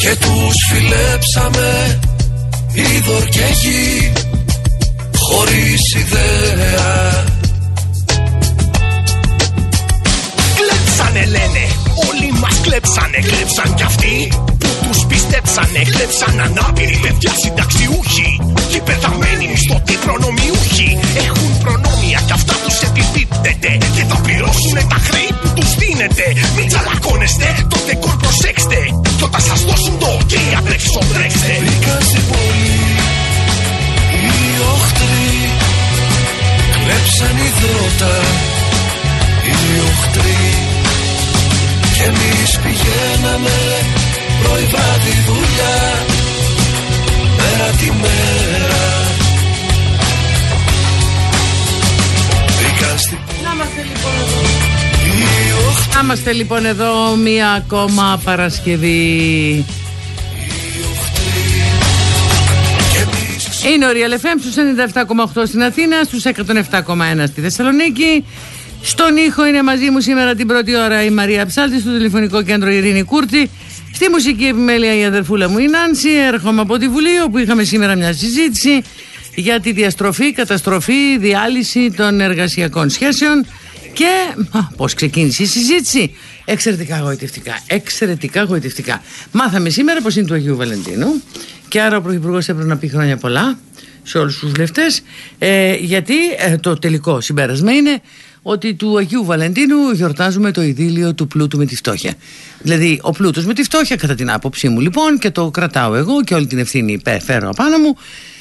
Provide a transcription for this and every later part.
Και τους φιλέψαμε είδωρ και γη Χωρίς ιδέα. Κλέψανε λένε, όλοι μας κλέψανε Κλέψαν κι αυτοί. που τους πιστέψανε Κλέψαν ανάπηροι παιδιά συνταξιούχοι Και πεθαμένοι μισθωτοί προνομιούχοι. Έχουν προνόμια κι αυτά τους επιπίπτεται Και θα πληρώσουν τα χρέη που τους δίνετε. Μην τσαλακώνεστε, το δεκόρ προσέξτε Κι όταν σας δώσουν το ok απρέξω τρέξτε. Μπήκαν στην πόλη οι οχτροί Κλέψαν υδρότα οι οχτροί. Και εμείς πηγαίναμε πρωί βράδυ δουλειά Μέρα τη μέρα Μπήκαν στην Να είμαστε λοιπόν εδώ. οι οχτροί Να είμαστε λοιπόν εδώ μία ακόμα Παρασκευή. Και εμείς Είναι ο Real FM στους 97,8 στην Αθήνα, στους 107,1 στη Θεσσαλονίκη. Στον ήχο είναι μαζί μου σήμερα την πρώτη ώρα η Μαρία Ψάλτη, στο τηλεφωνικό κέντρο η Ειρήνη Κούρτη. Στη μουσική επιμέλεια η αδερφούλα μου η Νάνση. Έρχομαι από τη Βουλή, όπου είχαμε σήμερα μια συζήτηση για τη διαστροφή, καταστροφή, διάλυση των εργασιακών σχέσεων. Και πώς ξεκίνησε η συζήτηση; Εξαιρετικά γοητευτικά. Εξαιρετικά γοητευτικά. Μάθαμε σήμερα πως είναι του Αγίου Βαλεντίνου. Και άρα ο Πρωθυπουργός έπρεπε να πει χρόνια πολλά σε όλους τους βουλευτές. Ε, γιατί ε, το τελικό συμπέρασμα είναι ότι του Αγίου Βαλεντίνου γιορτάζουμε το ειδήλιο του πλούτου με τη φτώχεια. Δηλαδή, ο πλούτος με τη φτώχεια, κατά την άποψή μου λοιπόν, και το κρατάω εγώ και όλη την ευθύνη πέ- φέρω απάνω μου,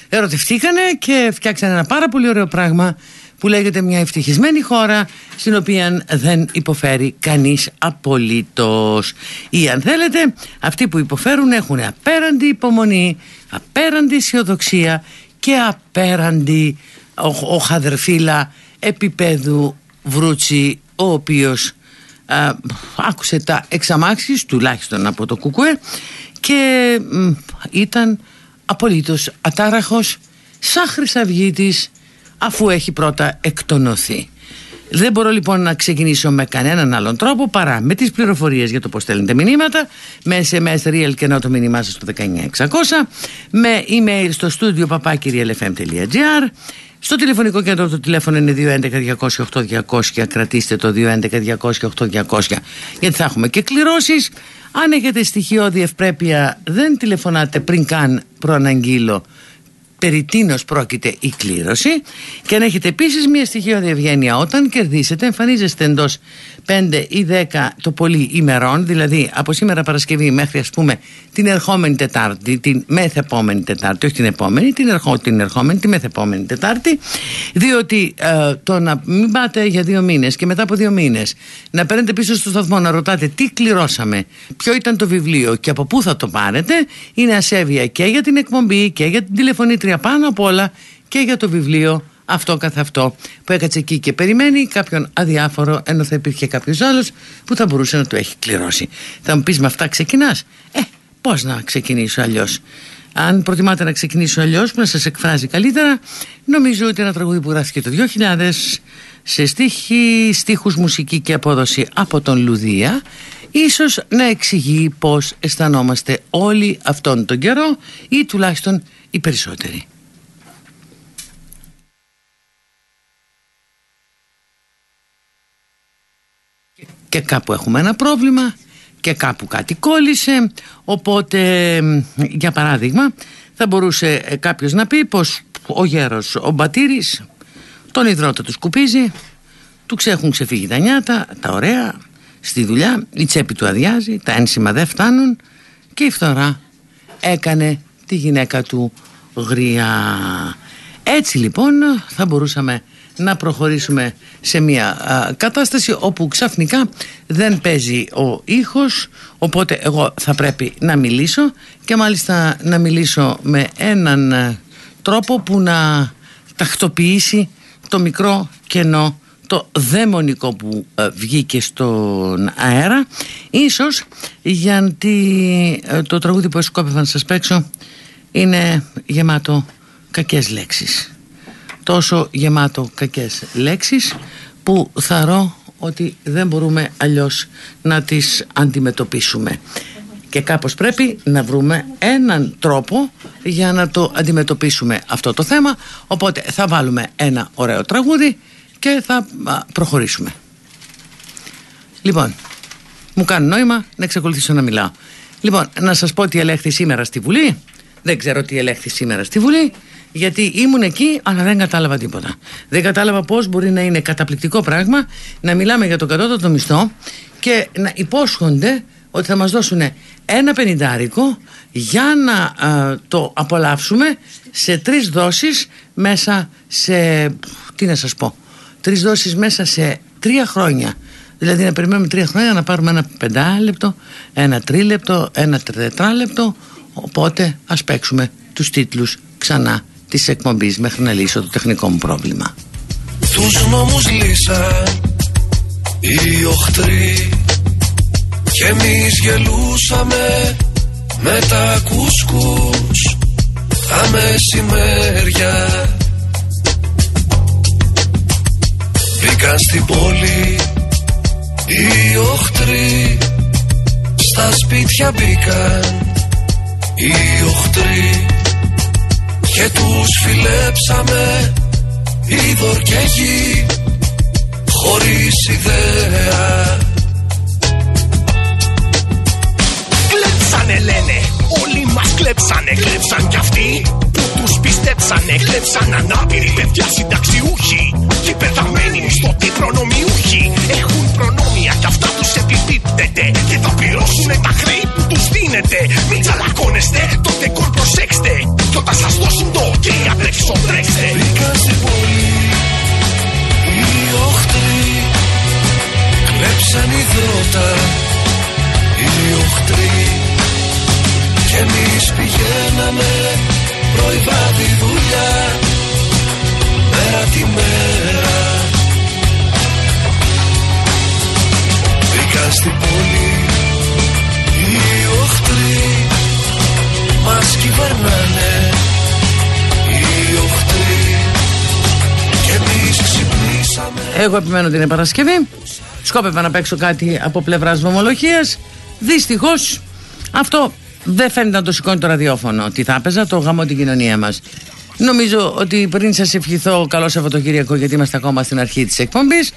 ερωτευτήκανε και φτιάξανε ένα πάρα πολύ ωραίο πράγμα που λέγεται μια ευτυχισμένη χώρα στην οποία δεν υποφέρει κανείς απολύτως. Ή αν θέλετε, αυτοί που υποφέρουν έχουν απέραντη υπομονή, απέραντη αισιοδοξία και απέραντη ο, ο χαδερφίλα επίπεδου βρούτσι ο οποίος α, άκουσε τα εξαμάξεις τουλάχιστον από το κουκουέ και μ, ήταν απολύτως ατάραχος σαν χρυσαυγίτης αφού έχει πρώτα εκτονωθεί. Δεν μπορώ λοιπόν να ξεκινήσω με κανέναν άλλον τρόπο παρά με τις πληροφορίες για το πώς στέλνετε μηνύματα με SMS real και να το μήνυμά σας στο 19600 με email στο studio papakirialfm.gr στο τηλεφωνικό κέντρο το τηλέφωνο είναι 211-208-200 κρατήστε το 211-208-200 γιατί θα έχουμε και κληρώσεις. Αν έχετε στοιχειώδη ευπρέπεια δεν τηλεφωνάτε πριν καν προαναγγείλω περί τίνος πρόκειται η κλήρωση και αν έχετε επίσης μια στοιχειώδη ευγένεια όταν κερδίσετε εμφανίζεστε εντός 5 ή 10 το πολύ ημερών δηλαδή από σήμερα Παρασκευή μέχρι ας πούμε την ερχόμενη Τετάρτη την μεθεπόμενη Τετάρτη όχι την επόμενη την, ερχό, την ερχόμενη τη μεθεπόμενη Τετάρτη διότι ε, το να μην πάτε για δύο μήνες και μετά από δύο μήνες να παίρνετε πίσω στο σταθμό να ρωτάτε τι κληρώσαμε ποιο ήταν το βιβλίο και από πού θα το πάρετε είναι ασέβεια και για την εκπομπή και για την τηλεφωνήτρια πάνω απ' όλα και για το βιβλίο αυτό καθ' αυτό που έκατσε εκεί και περιμένει κάποιον αδιάφορο ενώ θα υπήρχε κάποιος άλλος που θα μπορούσε να το έχει κληρώσει. Θα μου πεις με αυτά ξεκινάς. Ε, πώς να ξεκινήσω αλλιώς; Αν προτιμάτε να ξεκινήσω αλλιώς, που να σας εκφράζει καλύτερα, νομίζω ότι ένα τραγούδι που γράφτηκε το 2000 σε στίχη, στίχους μουσική και απόδοση από τον Λουδία ίσως να εξηγεί πως αισθανόμαστε όλοι αυτόν τον καιρό ή τουλάχιστον οι περισσότεροι. και κάπου έχουμε ένα πρόβλημα και κάπου κάτι κόλλησε οπότε για παράδειγμα θα μπορούσε ε, κάποιος να πει πως ο γέρος ο Μπατήρης τον υδρότα του σκουπίζει του ξέχουν ξεφύγει τα νιάτα τα ωραία στη δουλειά η τσέπη του αδειάζει τα ένσημα δεν φτάνουν και η φθορά έκανε τη γυναίκα του γριά έτσι λοιπόν θα μπορούσαμε να προχωρήσουμε σε μια κατάσταση όπου ξαφνικά δεν παίζει ο ήχος οπότε εγώ θα πρέπει να μιλήσω και μάλιστα να μιλήσω με έναν τρόπο που να τακτοποιήσει το μικρό κενό το δαιμονικό που ε, βγήκε στον αέρα. Ίσως γιατί ε, το τραγούδι που σκόπευα να σας παίξω είναι γεμάτο κακές λέξεις. Τόσο γεμάτο κακές λέξεις που θαρώ ότι δεν μπορούμε αλλιώς να τις αντιμετωπίσουμε. Και κάπως πρέπει να βρούμε έναν τρόπο για να το αντιμετωπίσουμε αυτό το θέμα. Οπότε θα βάλουμε ένα ωραίο τραγούδι και θα προχωρήσουμε. Λοιπόν μου κάνει νόημα να εξακολουθήσω να μιλάω. Λοιπόν να σας πω τι ελέγχθη σήμερα στη Βουλή δεν ξέρω τι ελέγχθη σήμερα στη Βουλή γιατί ήμουν εκεί αλλά δεν κατάλαβα τίποτα δεν κατάλαβα πως μπορεί να είναι καταπληκτικό πράγμα να μιλάμε για το κατώτατο μισθό και να υπόσχονται ότι θα μας δώσουν ένα πενιντάρικο για να το απολαύσουμε σε τρεις δόσεις μέσα σε, τι να σας πω, τρεις δόσεις μέσα σε τρία χρόνια. Δηλαδή να περιμένουμε τρία χρόνια να πάρουμε ένα πεντάλεπτο, ένα τρίλεπτο, ένα τετράλεπτο, οπότε ας παίξουμε τους τίτλους ξανά της εκπομπής μέχρι να λύσω το τεχνικό μου πρόβλημα. Τους νόμους λύσαν οι οχτροί και εμείς γελούσαμε με τα κουσκούς τα μεσημέρια Μπήκαν στην πόλη οι οχτροί Στα σπίτια μπήκαν οι οχτροί Και τους φιλέψαμε είδωρ και γη Χωρίς ιδέα. Κλέψανε λένε, όλοι μας κλέψανε Κλέψαν κι αυτοί που τους πιστέψανε Κλέψαν ανάπηροι παιδιά συνταξιούχοι Και πεθαμένοι μισθωτοί προνομιούχοι. Έχουν προνόμια κι αυτά τους επιπίπτεται Και θα πληρώσουνε τα χρέη που τους δίνετε. Μην τσαλακώνεστε, το τεκόρ προσέξτε Κι όταν σας δώσουν το ok αντρέξω τρέξτε. Μπήκα στην πόλη οι οχτροί Κλέψαν υδρότα οι οχτροί. Κι εμείς πηγαίναμε πρωί βράδυ δουλειά Μέρα τη μέρα Μπήκαν στην πόλη οι οχτροί Μας κυβερνάνε οι οχτροί Κι εμείς ξυπνήσαμε Εγώ επιμένω την Παρασκευή. Σκόπευα να παίξω κάτι από πλευράς βομολογίας. Δυστυχώς αυτό δεν φαίνεται να το σηκώνει το ραδιόφωνο. Τι θα έπαιζα, το γαμό την κοινωνία μας. Νομίζω ότι πριν σας ευχηθώ καλό Σαββατοκύριακο, γιατί είμαστε ακόμα στην αρχή της εκπομπής.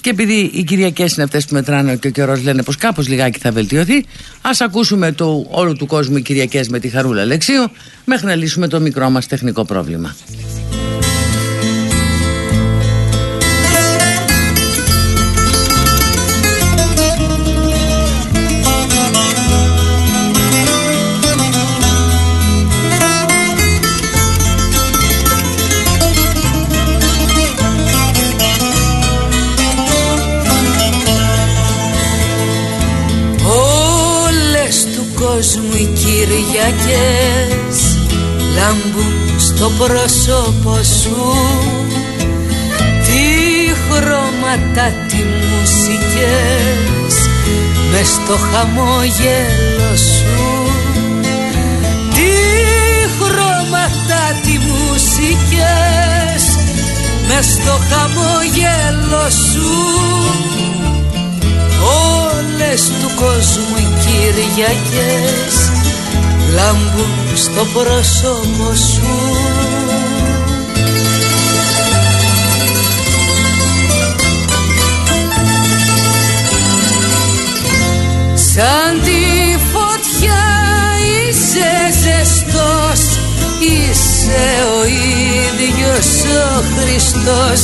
Και επειδή οι Κυριακές είναι αυτές που μετράνε και ο καιρός λένε πως κάπως λιγάκι θα βελτιωθεί, ας ακούσουμε το όλου του κόσμου οι Κυριακές με τη Χαρούλα Λεξίου, μέχρι να λύσουμε το μικρό μας τεχνικό πρόβλημα. Λάμπουν στο πρόσωπο σου. Τι χρώματα, τι μουσικές μες στο χαμόγελο σου. Τι χρώματα, τι μουσικές μες στο χαμόγελο σου. Όλες του κόσμου οι Κυριακές λάμπουν στο πρόσωπο σου. Σαν τη φωτιά είσαι ζεστός Είσαι ο ίδιος ο Χριστός.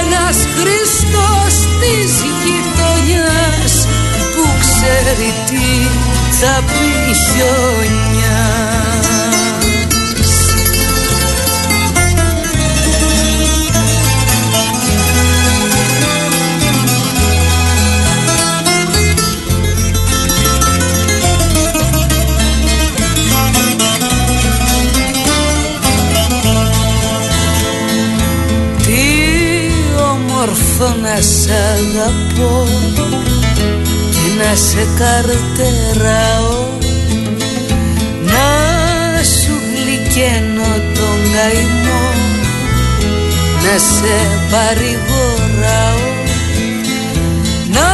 Ένας Χριστός της γειτονιάς Που ξέρει τι στα πλησιόνια Τι όμορφο να σ' αγαπώ να σε καρτεράω να σου γλυκένω τον καημό. Να σε παρηγοράω να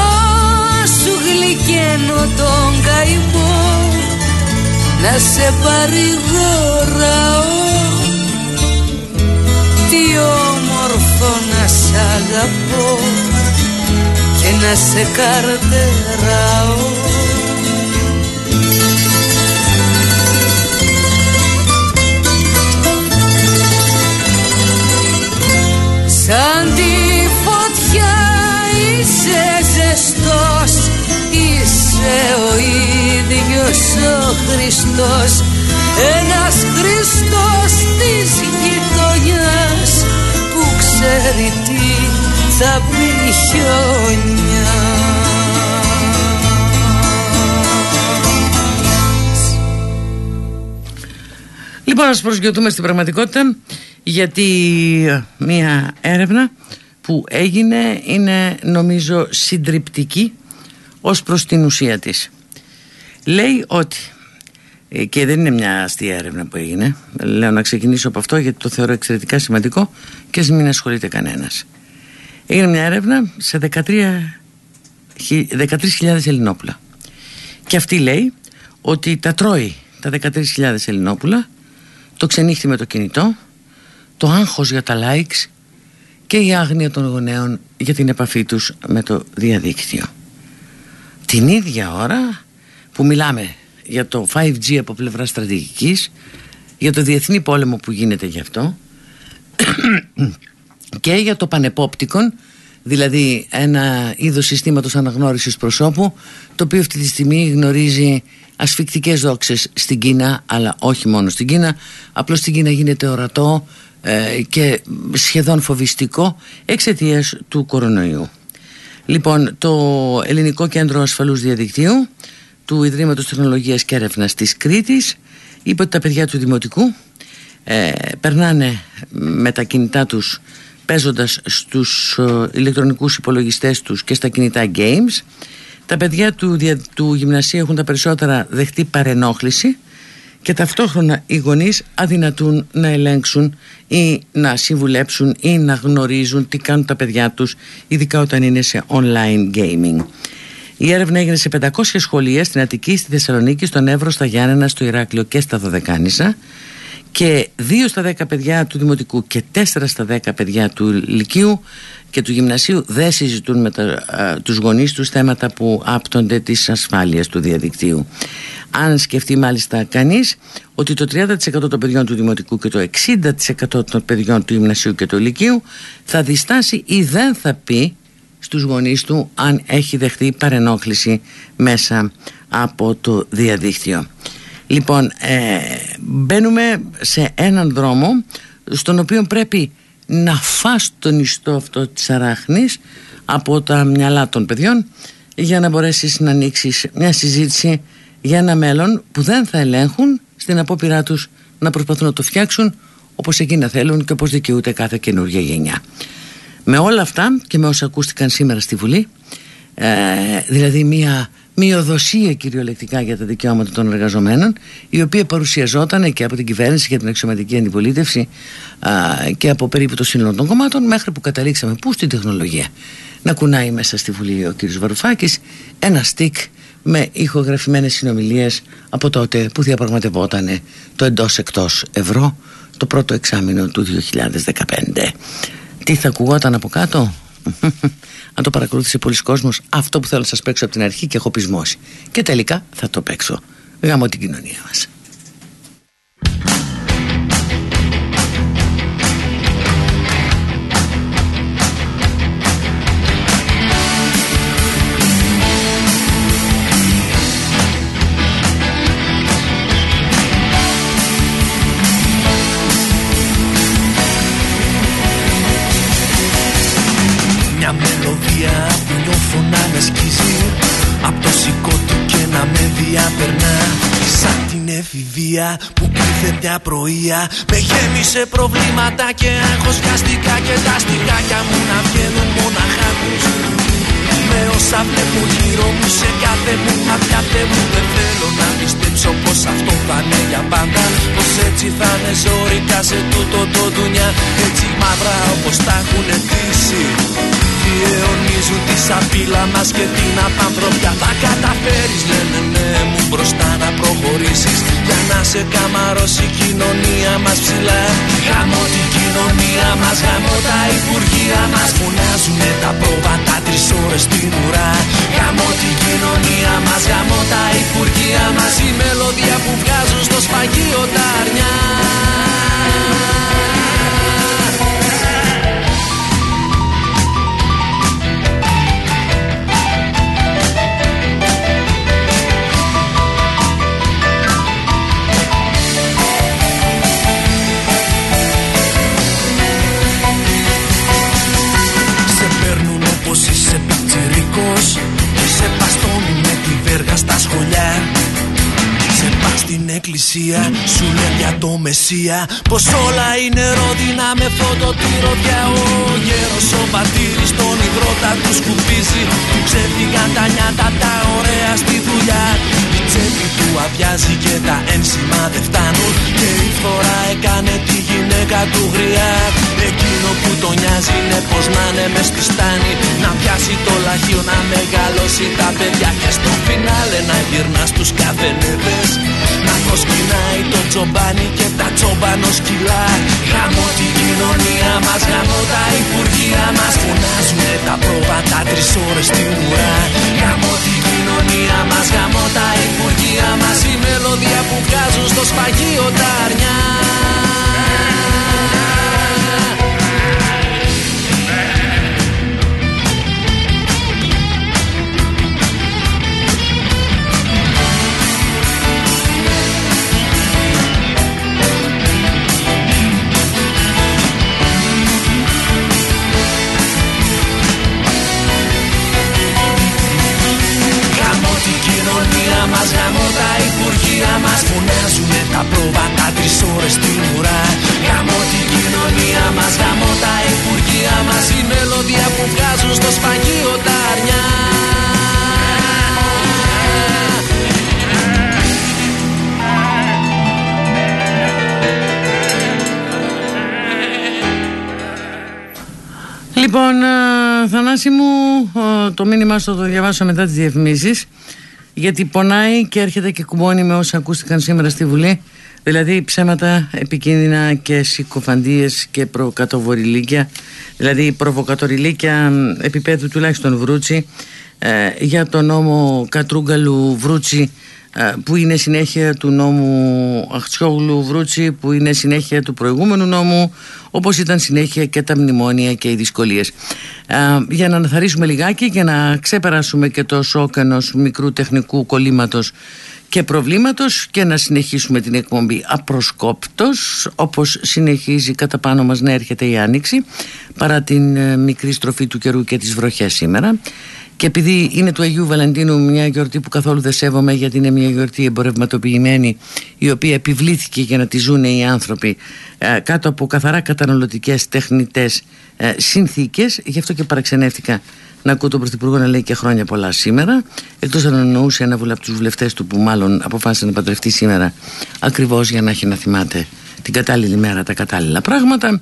σου γλυκένω τον καημό. Να σε παρηγοράω τι όμορφο να σ' αγαπώ και να σε καρτεράω Σαν τη φωτιά είσαι ζεστός Είσαι ο ίδιος ο Χριστός. Ένας Χριστός της γειτονιάς Που ξέρει τι θα πει χιόνια Λοιπόν, ας προσγειωθούμε στην πραγματικότητα γιατί μία έρευνα που έγινε είναι νομίζω συντριπτική ως προς την ουσία της. Λέει ότι, ε, και δεν είναι μια αστεία έρευνα που έγινε, λέω να ξεκινήσω από αυτό γιατί το θεωρώ εξαιρετικά σημαντικό και ας μην ασχολείται κανένας. Έγινε μια έρευνα σε 13.000 13 Ελληνόπουλα. Και αυτή λέει ότι τα τρώει τα 13.000 Ελληνόπουλα το ξενύχτη με το κινητό, το άγχος για τα likes και η άγνοια των γονέων για την επαφή τους με το διαδίκτυο. Την ίδια ώρα που μιλάμε για το 5G από πλευράς στρατηγικής, για το διεθνή πόλεμο που γίνεται γι' αυτό και για το πανεπόπτικον, δηλαδή ένα είδος συστήματος αναγνώρισης προσώπου, το οποίο αυτή τη στιγμή γνωρίζει ασφικτικές δόξες στην Κίνα, αλλά όχι μόνο στην Κίνα, απλώς στην Κίνα γίνεται ορατό ε, και σχεδόν φοβιστικό εξαιτίας του κορονοϊού. Λοιπόν, το Ελληνικό Κέντρο Ασφαλούς Διαδικτύου του Ιδρύματος Τεχνολογίας και Έρευνας της Κρήτης είπε ότι τα παιδιά του Δημοτικού ε, περνάνε με τα κινητά τους παίζοντας στους ε, ηλεκτρονικούς υπολογιστές τους και στα κινητά games τα παιδιά του, του γυμνασίου έχουν τα περισσότερα δεχτεί παρενόχληση και ταυτόχρονα οι γονείς αδυνατούν να ελέγξουν ή να συμβουλέψουν ή να γνωρίζουν τι κάνουν τα παιδιά τους ειδικά όταν είναι σε online gaming. Η έρευνα έγινε σε 500 σχολεία στην Αττική, στη Θεσσαλονίκη, στον Εύρο, στα Γιάννενα, στο Ηράκλειο και στα Δωδεκάνησα και 2 στα 10 παιδιά του Δημοτικού και 4 στα 10 παιδιά του Λυκείου και του Γυμνασίου δεν συζητούν με τα, α, τους γονείς τους θέματα που άπτονται της ασφάλειας του διαδικτύου. Αν σκεφτεί μάλιστα κανείς ότι το 30% των παιδιών του Δημοτικού και το 60% των παιδιών του Γυμνασίου και του Λυκείου θα διστάσει ή δεν θα πει στους γονείς του αν έχει δεχτεί παρενόχληση μέσα από το διαδίκτυο. Λοιπόν, ε, μπαίνουμε σε έναν δρόμο στον οποίο πρέπει να φας τον ιστό αυτό της αράχνης από τα μυαλά των παιδιών για να μπορέσεις να ανοίξεις μια συζήτηση για ένα μέλλον που δεν θα ελέγχουν στην απόπειρά τους να προσπαθούν να το φτιάξουν όπως εκείνα θέλουν και όπως δικαιούται κάθε καινούργια γενιά. Με όλα αυτά και με όσα ακούστηκαν σήμερα στη Βουλή ε, δηλαδή μια μειοδοσία κυριολεκτικά για τα δικαιώματα των εργαζομένων η οποία παρουσιαζόταν και από την κυβέρνηση και την αξιωματική αντιπολίτευση α, και από περίπου το σύνολο των κομμάτων μέχρι που καταλήξαμε πού στην τεχνολογία να κουνάει μέσα στη Βουλή ο κ. Βαρουφάκης ένα στικ με ηχογραφημένες συνομιλίες από τότε που διαπραγματευόταν το εντός εκτός ευρώ το πρώτο εξάμεινο του 2015 τι θα ακουγόταν από κάτω; Αν το παρακολούθησε πολλοί κόσμος αυτό που θέλω να σας παίξω από την αρχή και έχω πεισμώσει. Και τελικά θα το παίξω. Γάμω την κοινωνία μας εφηβεία που ήρθε μια πρωία Με γέμισε προβλήματα και άγχος βιαστικά Και τα στιχάκια μου να βγαίνουν μοναχά τους. Με όσα βλέπω γύρω μου σε κάθε μου ματιά μου Δεν θέλω να πιστέψω πως αυτό θα είναι για πάντα. Πως έτσι θα είναι ζώρικα σε τούτο το δουλειά Έτσι μαύρα όπως τα έχουν ντύσει αιωνίζουν τη σαπίλα μας και την απανθρωπιά. Θα καταφέρεις λένε ναι μου μπροστά να προχωρήσεις. Για να σε καμαρώσει η κοινωνία μας ψηλά. Γαμώ την κοινωνία μας, γαμώ τα υπουργεία μας. Φωνάζουνε τα πρόβατα τρεις ώρες στην ουρά. Γαμώ την κοινωνία μας, γαμώ τα υπουργεία μας. Η μελωδία που βγάζουν στο σφαγείο τα αρνιά εκκλησία Σου λένε για το Μεσσία. Πως όλα είναι ρόδινα με φωτοτυρωδιά Ο γέρος ο πατήρης τον υδρότα του σκουπίζει. Του ξέφυγαν τα νιάτα τα ωραία στη δουλειά. Η τσέπη του αδειάζει και τα ένσημα δεν φτάνουν. Και η φορά έκανε τη γυναίκα του γριά. Εκείνο που τον νοιάζει είναι πως να είναι μες στη στάνη. Να πιάσει το λαχείο να μεγαλώσει τα παιδιά. Και στο φινάλε να γυρνά στους καφενέδες Να προσκυνάει το τσομπάνι και τα τσόμπανο σκυλά. Γαμώ την κοινωνία μας, γαμώ τα υπουργεία μας. Φωνάζουνε τα πρόβατα τρεις ώρες στην ουρά. Γαμώ την κοινωνία μας, γαμώ τα υπουργεία μας Η μελωδία που βγάζουν στο σφαγείο τα αρνιά τα πρόβατα τρεις ώρες στην ουρά Γαμώ την κοινωνία μας Γαμώ τα υπουργεία μας. Η μελωδία που βγάζουν στο σφαγείο τα αρνιά. Λοιπόν, Θανάση μου, το μήνυμά σου θα το διαβάσω μετά τις διαφημίσεις γιατί πονάει και έρχεται και κουμπώνει με όσα ακούστηκαν σήμερα στη Βουλή. Δηλαδή ψέματα επικίνδυνα και συκοφαντίες και προκατοβορηλίκια. Δηλαδή προβοκατορηλίκια επίπεδου τουλάχιστον Βρούτσι. Ε, για τον νόμο Κατρούγκαλου Βρούτσι ε, που είναι συνέχεια του νόμου Αχτσιόγλου Βρούτσι που είναι συνέχεια του προηγούμενου νόμου όπως ήταν συνέχεια και τα μνημόνια και οι δυσκολίες. Ε, για να αναθαρίσουμε λιγάκι και να ξεπεράσουμε και το σοκ ενός μικρού τεχνικού κολλήματος και προβλήματος και να συνεχίσουμε την εκπομπή απροσκόπτος όπως συνεχίζει κατά πάνω μας να έρχεται η Άνοιξη παρά την ε, μικρή στροφή του καιρού και τις βροχές σήμερα και επειδή είναι του Αγίου Βαλεντίνου μια γιορτή που καθόλου δεν σέβομαι γιατί είναι μια γιορτή εμπορευματοποιημένη η οποία επιβλήθηκε για να τη ζουν οι άνθρωποι ε, κάτω από καθαρά καταναλωτικές τεχνητές ε, συνθήκες γι' αυτό και παραξενεύτηκα να ακούω τον Πρωθυπουργό να λέει και χρόνια πολλά σήμερα εκτός αν εννοούσε ένα από τους βουλευτές του που μάλλον αποφάσισε να παντρευτεί σήμερα ακριβώς για να έχει να θυμάται την κατάλληλη μέρα τα κατάλληλα πράγματα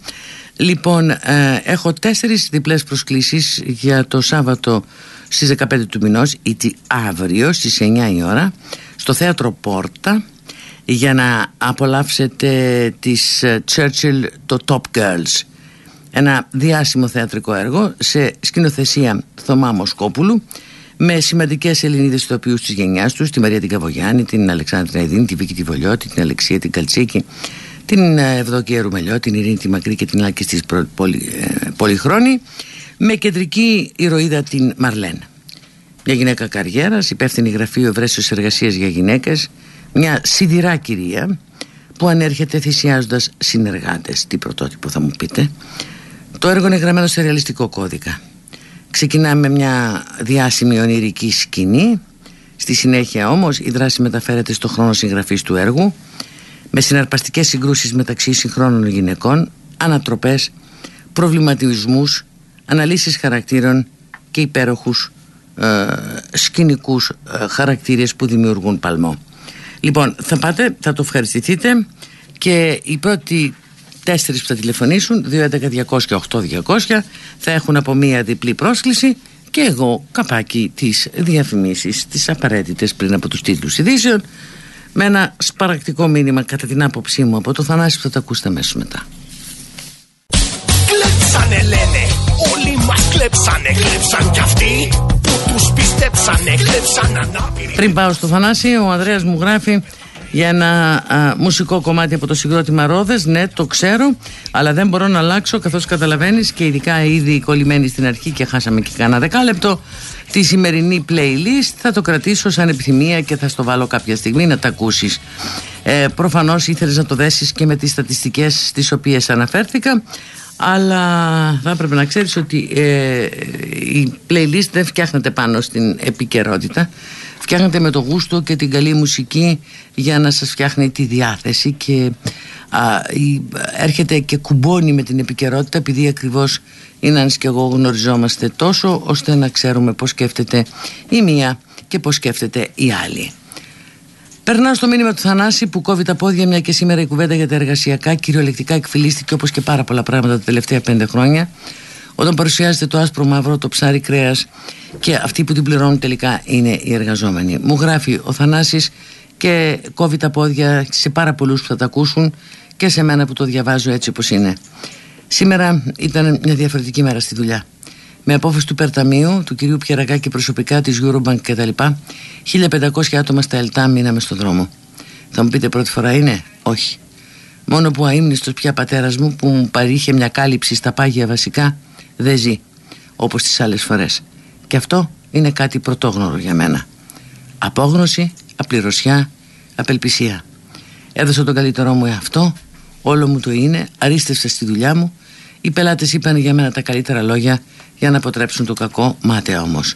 Λοιπόν, ε, έχω τέσσερις διπλές προσκλήσεις για το Σάββατο στις 15 του μηνός ή αύριο στις 9 η ώρα στο θέατρο Πόρτα για να απολαύσετε της ε, Churchill το Top Girls. Ένα διάσημο θεατρικό έργο σε σκηνοθεσία Θωμά Μοσκόπουλου με σημαντικές Ελληνίδες ηθοποιούς της γενιάς τους τη Μαρία την Καβογιάννη, την Αλεξάνδρα Ιδίνη, τη Βίκη τη Βολιώτη, την Αλεξία την Καλτσίκη την ε, Ευδοκία Ρουμελιό, την Ειρήνη τη Μακρύ και την Άκη της πολυ, ε, Πολυχρόνη με κεντρική ηρωίδα την Μαρλέν. Μια γυναίκα καριέρας, υπεύθυνη γραφείο ευρέσεως εργασίας για γυναίκες, μια σιδηρά κυρία που ανέρχεται θυσιάζοντας συνεργάτες. Τι πρωτότυπο θα μου πείτε. Το έργο είναι γραμμένο σε ρεαλιστικό κώδικα. Ξεκινάμε με μια διάσημη ονειρική σκηνή Στη συνέχεια όμως η δράση μεταφέρεται στο χρόνο συγγραφής του έργου με συναρπαστικές συγκρούσεις μεταξύ συγχρόνων γυναικών, ανατροπές, προβληματισμούς, αναλύσεις χαρακτήρων και υπέροχους ε, σκηνικούς ε, χαρακτήρες που δημιουργούν παλμό. Λοιπόν, θα πάτε, θα το ευχαριστηθείτε και οι πρώτοι τέσσερις που θα τηλεφωνήσουν 211-200 200 θα έχουν από μία διπλή πρόσκληση και εγώ καπάκι τις διαφημίσεις τις απαραίτητες πριν από τους τίτλους ειδήσεων με ένα σπαρακτικό μήνυμα κατά την άποψή μου από το Θανάση που θα το ακούσετε αμέσως μετά. Κλέψανε λένε, όλοι μας κλέψανε, κλέψαν κι αυτοί που τους πιστέψανε, κλέψαν ανάπηροι. Πριν πάω στο Θανάση, ο Ανδρέας μου γράφει για ένα α, μουσικό κομμάτι από το συγκρότημα Ρόδες ναι το ξέρω αλλά δεν μπορώ να αλλάξω καθώς καταλαβαίνεις και ειδικά ήδη κολλημένοι στην αρχή και χάσαμε και κανένα δεκάλεπτο τη σημερινή playlist. Θα το κρατήσω σαν επιθυμία και θα στο βάλω κάποια στιγμή να τα ακούσεις. Ε, προφανώς ήθελες να το δέσεις και με τις στατιστικές στις οποίες αναφέρθηκα αλλά θα έπρεπε να ξέρεις ότι ε, η playlist δεν φτιάχνεται πάνω στην επικαιρότητα φτιάχνετε με το γούστο και την καλή μουσική για να σας φτιάχνει τη διάθεση και α, έρχεται και κουμπώνει με την επικαιρότητα επειδή ακριβώς είναι αν και εγώ γνωριζόμαστε τόσο ώστε να ξέρουμε πώς σκέφτεται η μία και πώς σκέφτεται η άλλη. Περνάω στο μήνυμα του Θανάση που κόβει τα πόδια μια και σήμερα η κουβέντα για τα εργασιακά κυριολεκτικά εκφυλίστηκε όπως και πάρα πολλά πράγματα τα τελευταία πέντε χρόνια όταν παρουσιάζεται το άσπρο μαύρο, το ψάρι κρέας και αυτοί που την πληρώνουν τελικά είναι οι εργαζόμενοι. Μου γράφει ο Θανάσης και κόβει τα πόδια σε πάρα πολλούς που θα τα ακούσουν και σε μένα που το διαβάζω έτσι όπως είναι. Σήμερα ήταν μια διαφορετική μέρα στη δουλειά. Με απόφαση του Περταμείου, του κυρίου Πιερακάκη προσωπικά, της Eurobank κτλ. 1500 άτομα στα ΕΛΤΑ μείναμε στον δρόμο. Θα μου πείτε πρώτη φορά είναι, όχι. Μόνο που αείμνηστος πια πατέρας μου που μου παρήχε μια κάλυψη στα πάγια βασικά δεν ζει όπως τις άλλες φορές. Και αυτό είναι κάτι πρωτόγνωρο για μένα. Απόγνωση, απληρωσιά, απελπισία. Έδωσα τον καλύτερό μου εαυτό όλο μου το είναι, αρίστευσα στη δουλειά μου. Οι πελάτες είπαν για μένα τα καλύτερα λόγια για να αποτρέψουν το κακό μάταια όμως.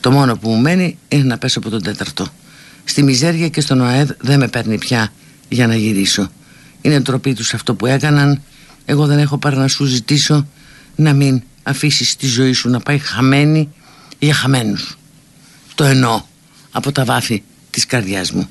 Το μόνο που μου μένει είναι να πέσω από τον τέταρτο. Στη μιζέρια και στον ΟΑΕΔ δεν με παίρνει πια για να γυρίσω. Είναι ντροπή τους αυτό που έκαναν. Εγώ δεν έχω παρά να σου ζητήσω να μην αφήσεις τη ζωή σου να πάει χαμένη για χαμένους. Το εννοώ από τα βάθη της καρδιάς μου.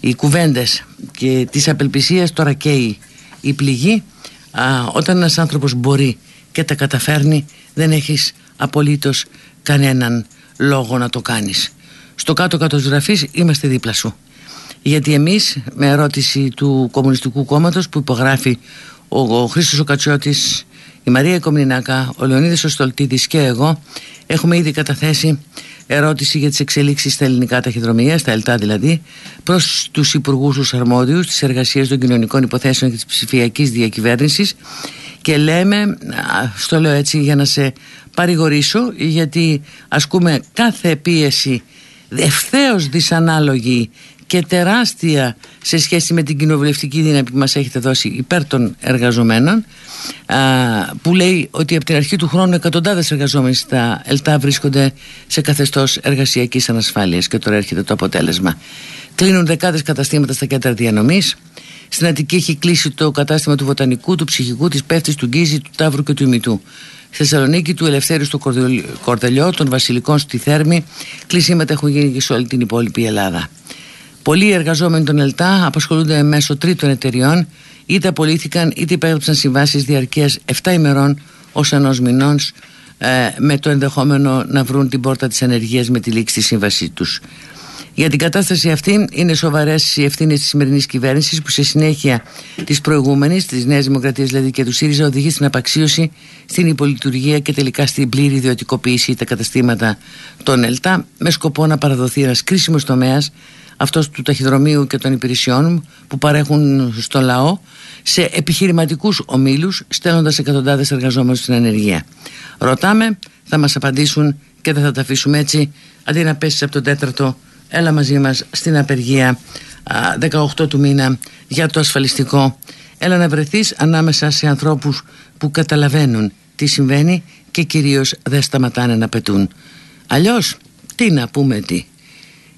Οι κουβέντες και της απελπισίας τώρα και η, η πληγή α, όταν ένας άνθρωπος μπορεί και τα καταφέρνει δεν έχεις απολύτως κανέναν λόγο να το κάνεις. Στο κάτω κάτω γραφής είμαστε δίπλα σου. Γιατί εμείς με ερώτηση του Κομμουνιστικού Κόμματος που υπογράφει ο, ο Χρήστος ο Κατσιώτης η Μαρία Κομνηνάκα, ο Λεωνίδης ο Στολτίδης και εγώ έχουμε ήδη καταθέσει ερώτηση για τις εξελίξεις στα ελληνικά ταχυδρομεία, στα ΕΛΤΑ δηλαδή, προς τους υπουργούς τους αρμόδιους της εργασίας των κοινωνικών υποθέσεων και της ψηφιακής διακυβέρνησης. Και λέμε, στο λέω έτσι για να σε παρηγορήσω, γιατί ασκούμε κάθε πίεση ευθέως δυσανάλογη και τεράστια σε σχέση με την κοινοβουλευτική δύναμη που μας έχετε δώσει υπέρ των εργαζομένων που λέει ότι από την αρχή του χρόνου εκατοντάδες εργαζόμενοι στα ΕΛΤΑ βρίσκονται σε καθεστώς εργασιακής ανασφάλειας και τώρα έρχεται το αποτέλεσμα. Κλείνουν δεκάδες καταστήματα στα κέντρα διανομής. Στην Αττική έχει κλείσει το κατάστημα του Βοτανικού, του Ψυχικού, της Πέφτης, του Γκίζη, του Ταύρου και του Ημιτού. Στη Θεσσαλονίκη του Ελευθέρου στο Κορδελιό, των Βασιλικών στη Θέρμη, κλεισίματα έχουν γίνει και σε όλη την υπόλοιπη Ελλάδα. Πολλοί εργαζόμενοι των ΕΛΤΑ απασχολούνται μέσω τρίτων εταιριών, είτε απολύθηκαν είτε υπέγραψαν συμβάσεις διαρκείας 7 ημερών ως ενός μηνός, ε, με το ενδεχόμενο να βρουν την πόρτα της ανεργία με τη λήξη της σύμβασή τους. Για την κατάσταση αυτή είναι σοβαρές οι ευθύνες της σημερινής κυβέρνησης που σε συνέχεια της προηγούμενης, της Νέας Δημοκρατίας δηλαδή και του ΣΥΡΙΖΑ, οδηγεί στην απαξίωση, στην υπολειτουργία και τελικά στην πλήρη ιδιωτικοποίηση τα καταστήματα των ΕΛΤΑ με σκοπό να παραδοθεί ένας κρίσιμος τομέας αυτός του ταχυδρομείου και των υπηρεσιών που παρέχουν στο λαό σε επιχειρηματικούς ομίλους στέλνοντας εκατοντάδες εργαζόμενους στην ανεργία. Ρωτάμε, θα μας απαντήσουν και δεν θα τα αφήσουμε έτσι. Αντί να πέσεις από τον τέταρτο έλα μαζί μας στην απεργία 18 του μήνα για το ασφαλιστικό. Έλα να βρεθείς ανάμεσα σε ανθρώπους που καταλαβαίνουν τι συμβαίνει και κυρίως δεν σταματάνε να πετούν. Αλλιώς τι να πούμε τι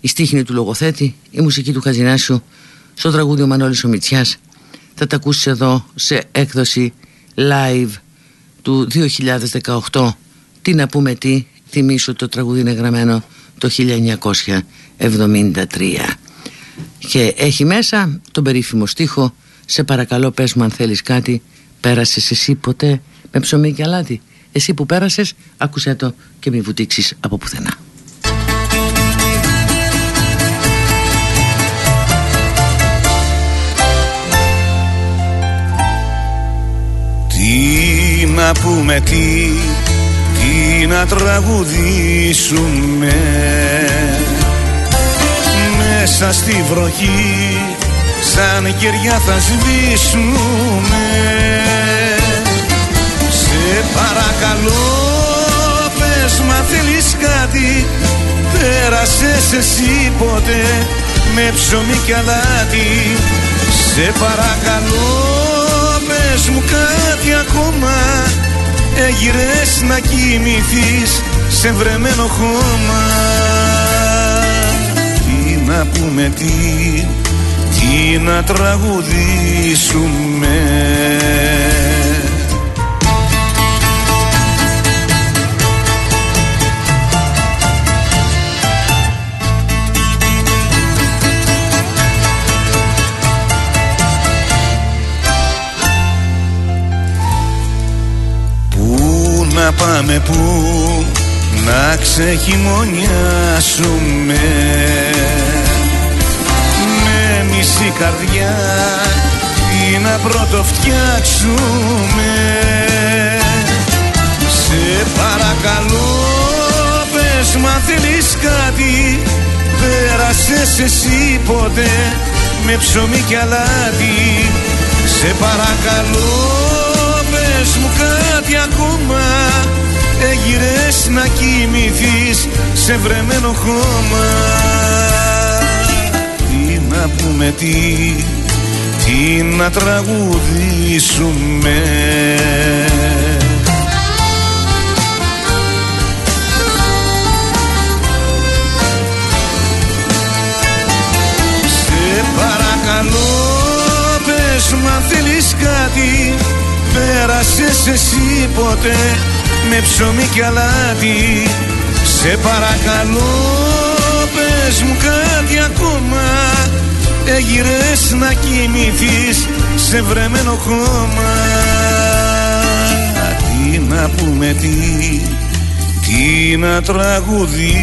η στίχνη του λογοθέτη, η μουσική του Χαζινάσου, στο τραγούδι ο Μανώλης ο Μητσιάς. Θα τα ακούσεις εδώ σε έκδοση live του 2018. Τι να πούμε τι, θυμίσω το τραγούδι είναι γραμμένο το 1973. Και έχει μέσα τον περίφημο στίχο «Σε παρακαλώ πες μου αν θέλεις κάτι, πέρασες εσύ ποτέ με ψωμί και αλάτι». Εσύ που πέρασες, άκουσέ το και μη βουτήξεις από πουθενά. Τι να πούμε τι, τι να τραγουδήσουμε. Μέσα στη βροχή σαν κεριά θα σβήσουμε. Σε παρακαλώ πες μα θέλεις κάτι; Πέρασες εσύ ποτέ με ψωμί και αλάτι. Σε παρακαλώ πες μου κάτι ακόμα. Έγιρες να κοιμηθείς σε βρεμένο χώμα. Τι να πούμε τι, τι να τραγουδήσουμε να πάμε που να ξεχειμονιάσουμε με μισή καρδιά ή να πρωτοφτιάξουμε. Σε παρακαλώ πες μα θέλεις κάτι πέρασες εσύ ποτέ με ψωμί και αλάτι. Σε παρακαλώ πες μου κάτι ακόμα. Έγιρες να κοιμηθείς σε βρεμένο χώμα. Τι να πούμε τι, τι να τραγουδήσουμε ποτέ με ψωμί και αλάτι Σε παρακαλώ πες μου κάτι ακόμα. Έγιρες να κοιμηθείς σε βρεμένο χώμα. Τι να πούμε τι, τι να τραγουδήσουμε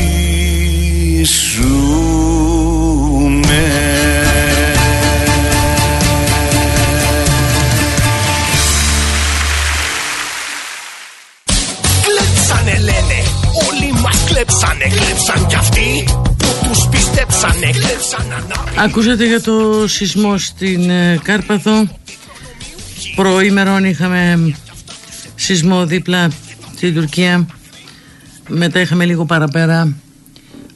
Ακούσατε για το σεισμό στην ε, Κάρπαθο. Προήμερον είχαμε σεισμό δίπλα στην Τουρκία. Μετά είχαμε λίγο παραπέρα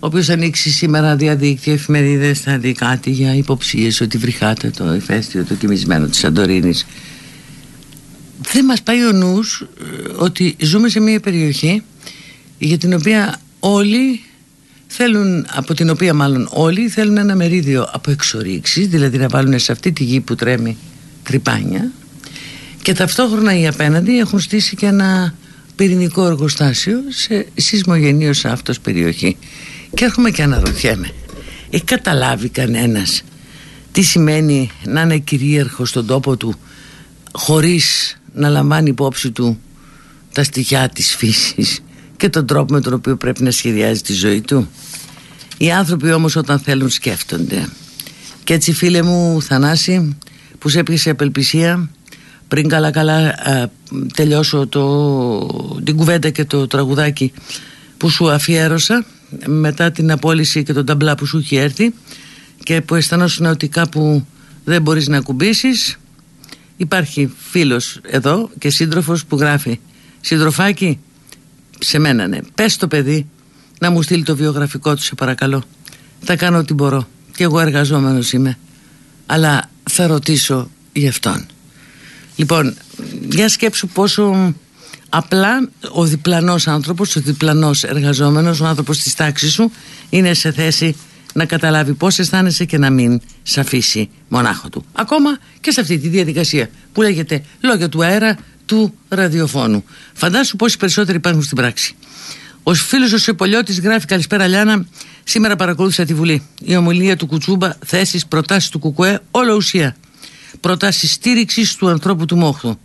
Όποιος ανοίξει σήμερα διαδίκτυα εφημερίδες θα δει κάτι για υποψίες ότι βρυχάται το ηφαίστειο το κοιμισμένο της Σαντορίνης δεν μας πάει ο νους ε, ότι ζούμε σε μια περιοχή για την οποία όλοι θέλουν, από την οποία μάλλον όλοι θέλουν ένα μερίδιο από εξορίξεις, δηλαδή να βάλουν σε αυτή τη γη που τρέμει τρυπάνια. Και ταυτόχρονα οι απέναντι έχουν στήσει και ένα πυρηνικό εργοστάσιο σε σεισμογενείως αυτός περιοχή. Και έρχομαι και αναρωτιέμαι έχει καταλάβει κανένας τι σημαίνει να είναι κυρίαρχος στον τόπο του χωρίς να λαμβάνει υπόψη του τα στοιχεία της φύσης; Και τον τρόπο με τον οποίο πρέπει να σχεδιάζει τη ζωή του. Οι άνθρωποι όμως όταν θέλουν σκέφτονται. Και έτσι φίλε μου Θανάση που σε έπιασε απελπισία πριν καλά καλά τελειώσω το, την κουβέντα και το τραγουδάκι που σου αφιέρωσα μετά την απόλυση και τον ταμπλά που σου έχει έρθει και που αισθανόσουν ότι κάπου δεν μπορείς να κουμπίσεις υπάρχει φίλος εδώ και σύντροφος που γράφει συντροφάκι σε μένα ναι. Πες το παιδί να μου στείλει το βιογραφικό του σε παρακαλώ. Θα κάνω ό,τι μπορώ. Και εγώ εργαζόμενος είμαι. Αλλά θα ρωτήσω γι' αυτόν. Λοιπόν για σκέψου πόσο απλά ο διπλανός άνθρωπος ο διπλανός εργαζόμενος ο άνθρωπος της τάξης σου είναι σε θέση να καταλάβει πώς αισθάνεσαι και να μην σε αφήσει μονάχο του. Ακόμα και σε αυτή τη διαδικασία που λέγεται λόγια του αέρα του ραδιοφώνου. Φαντάσου πόσοι περισσότεροι υπάρχουν στην πράξη. Ο φίλος ο Σεπολιώτη γράφει Καλησπέρα Λιάνα. Σήμερα παρακολούθησα τη Βουλή. Η ομιλία του Κουτσούμπα, θέσεις, προτάσεις του Κουκουέ, όλο ουσία. Προτάσεις στήριξης του ανθρώπου του Μόχθου.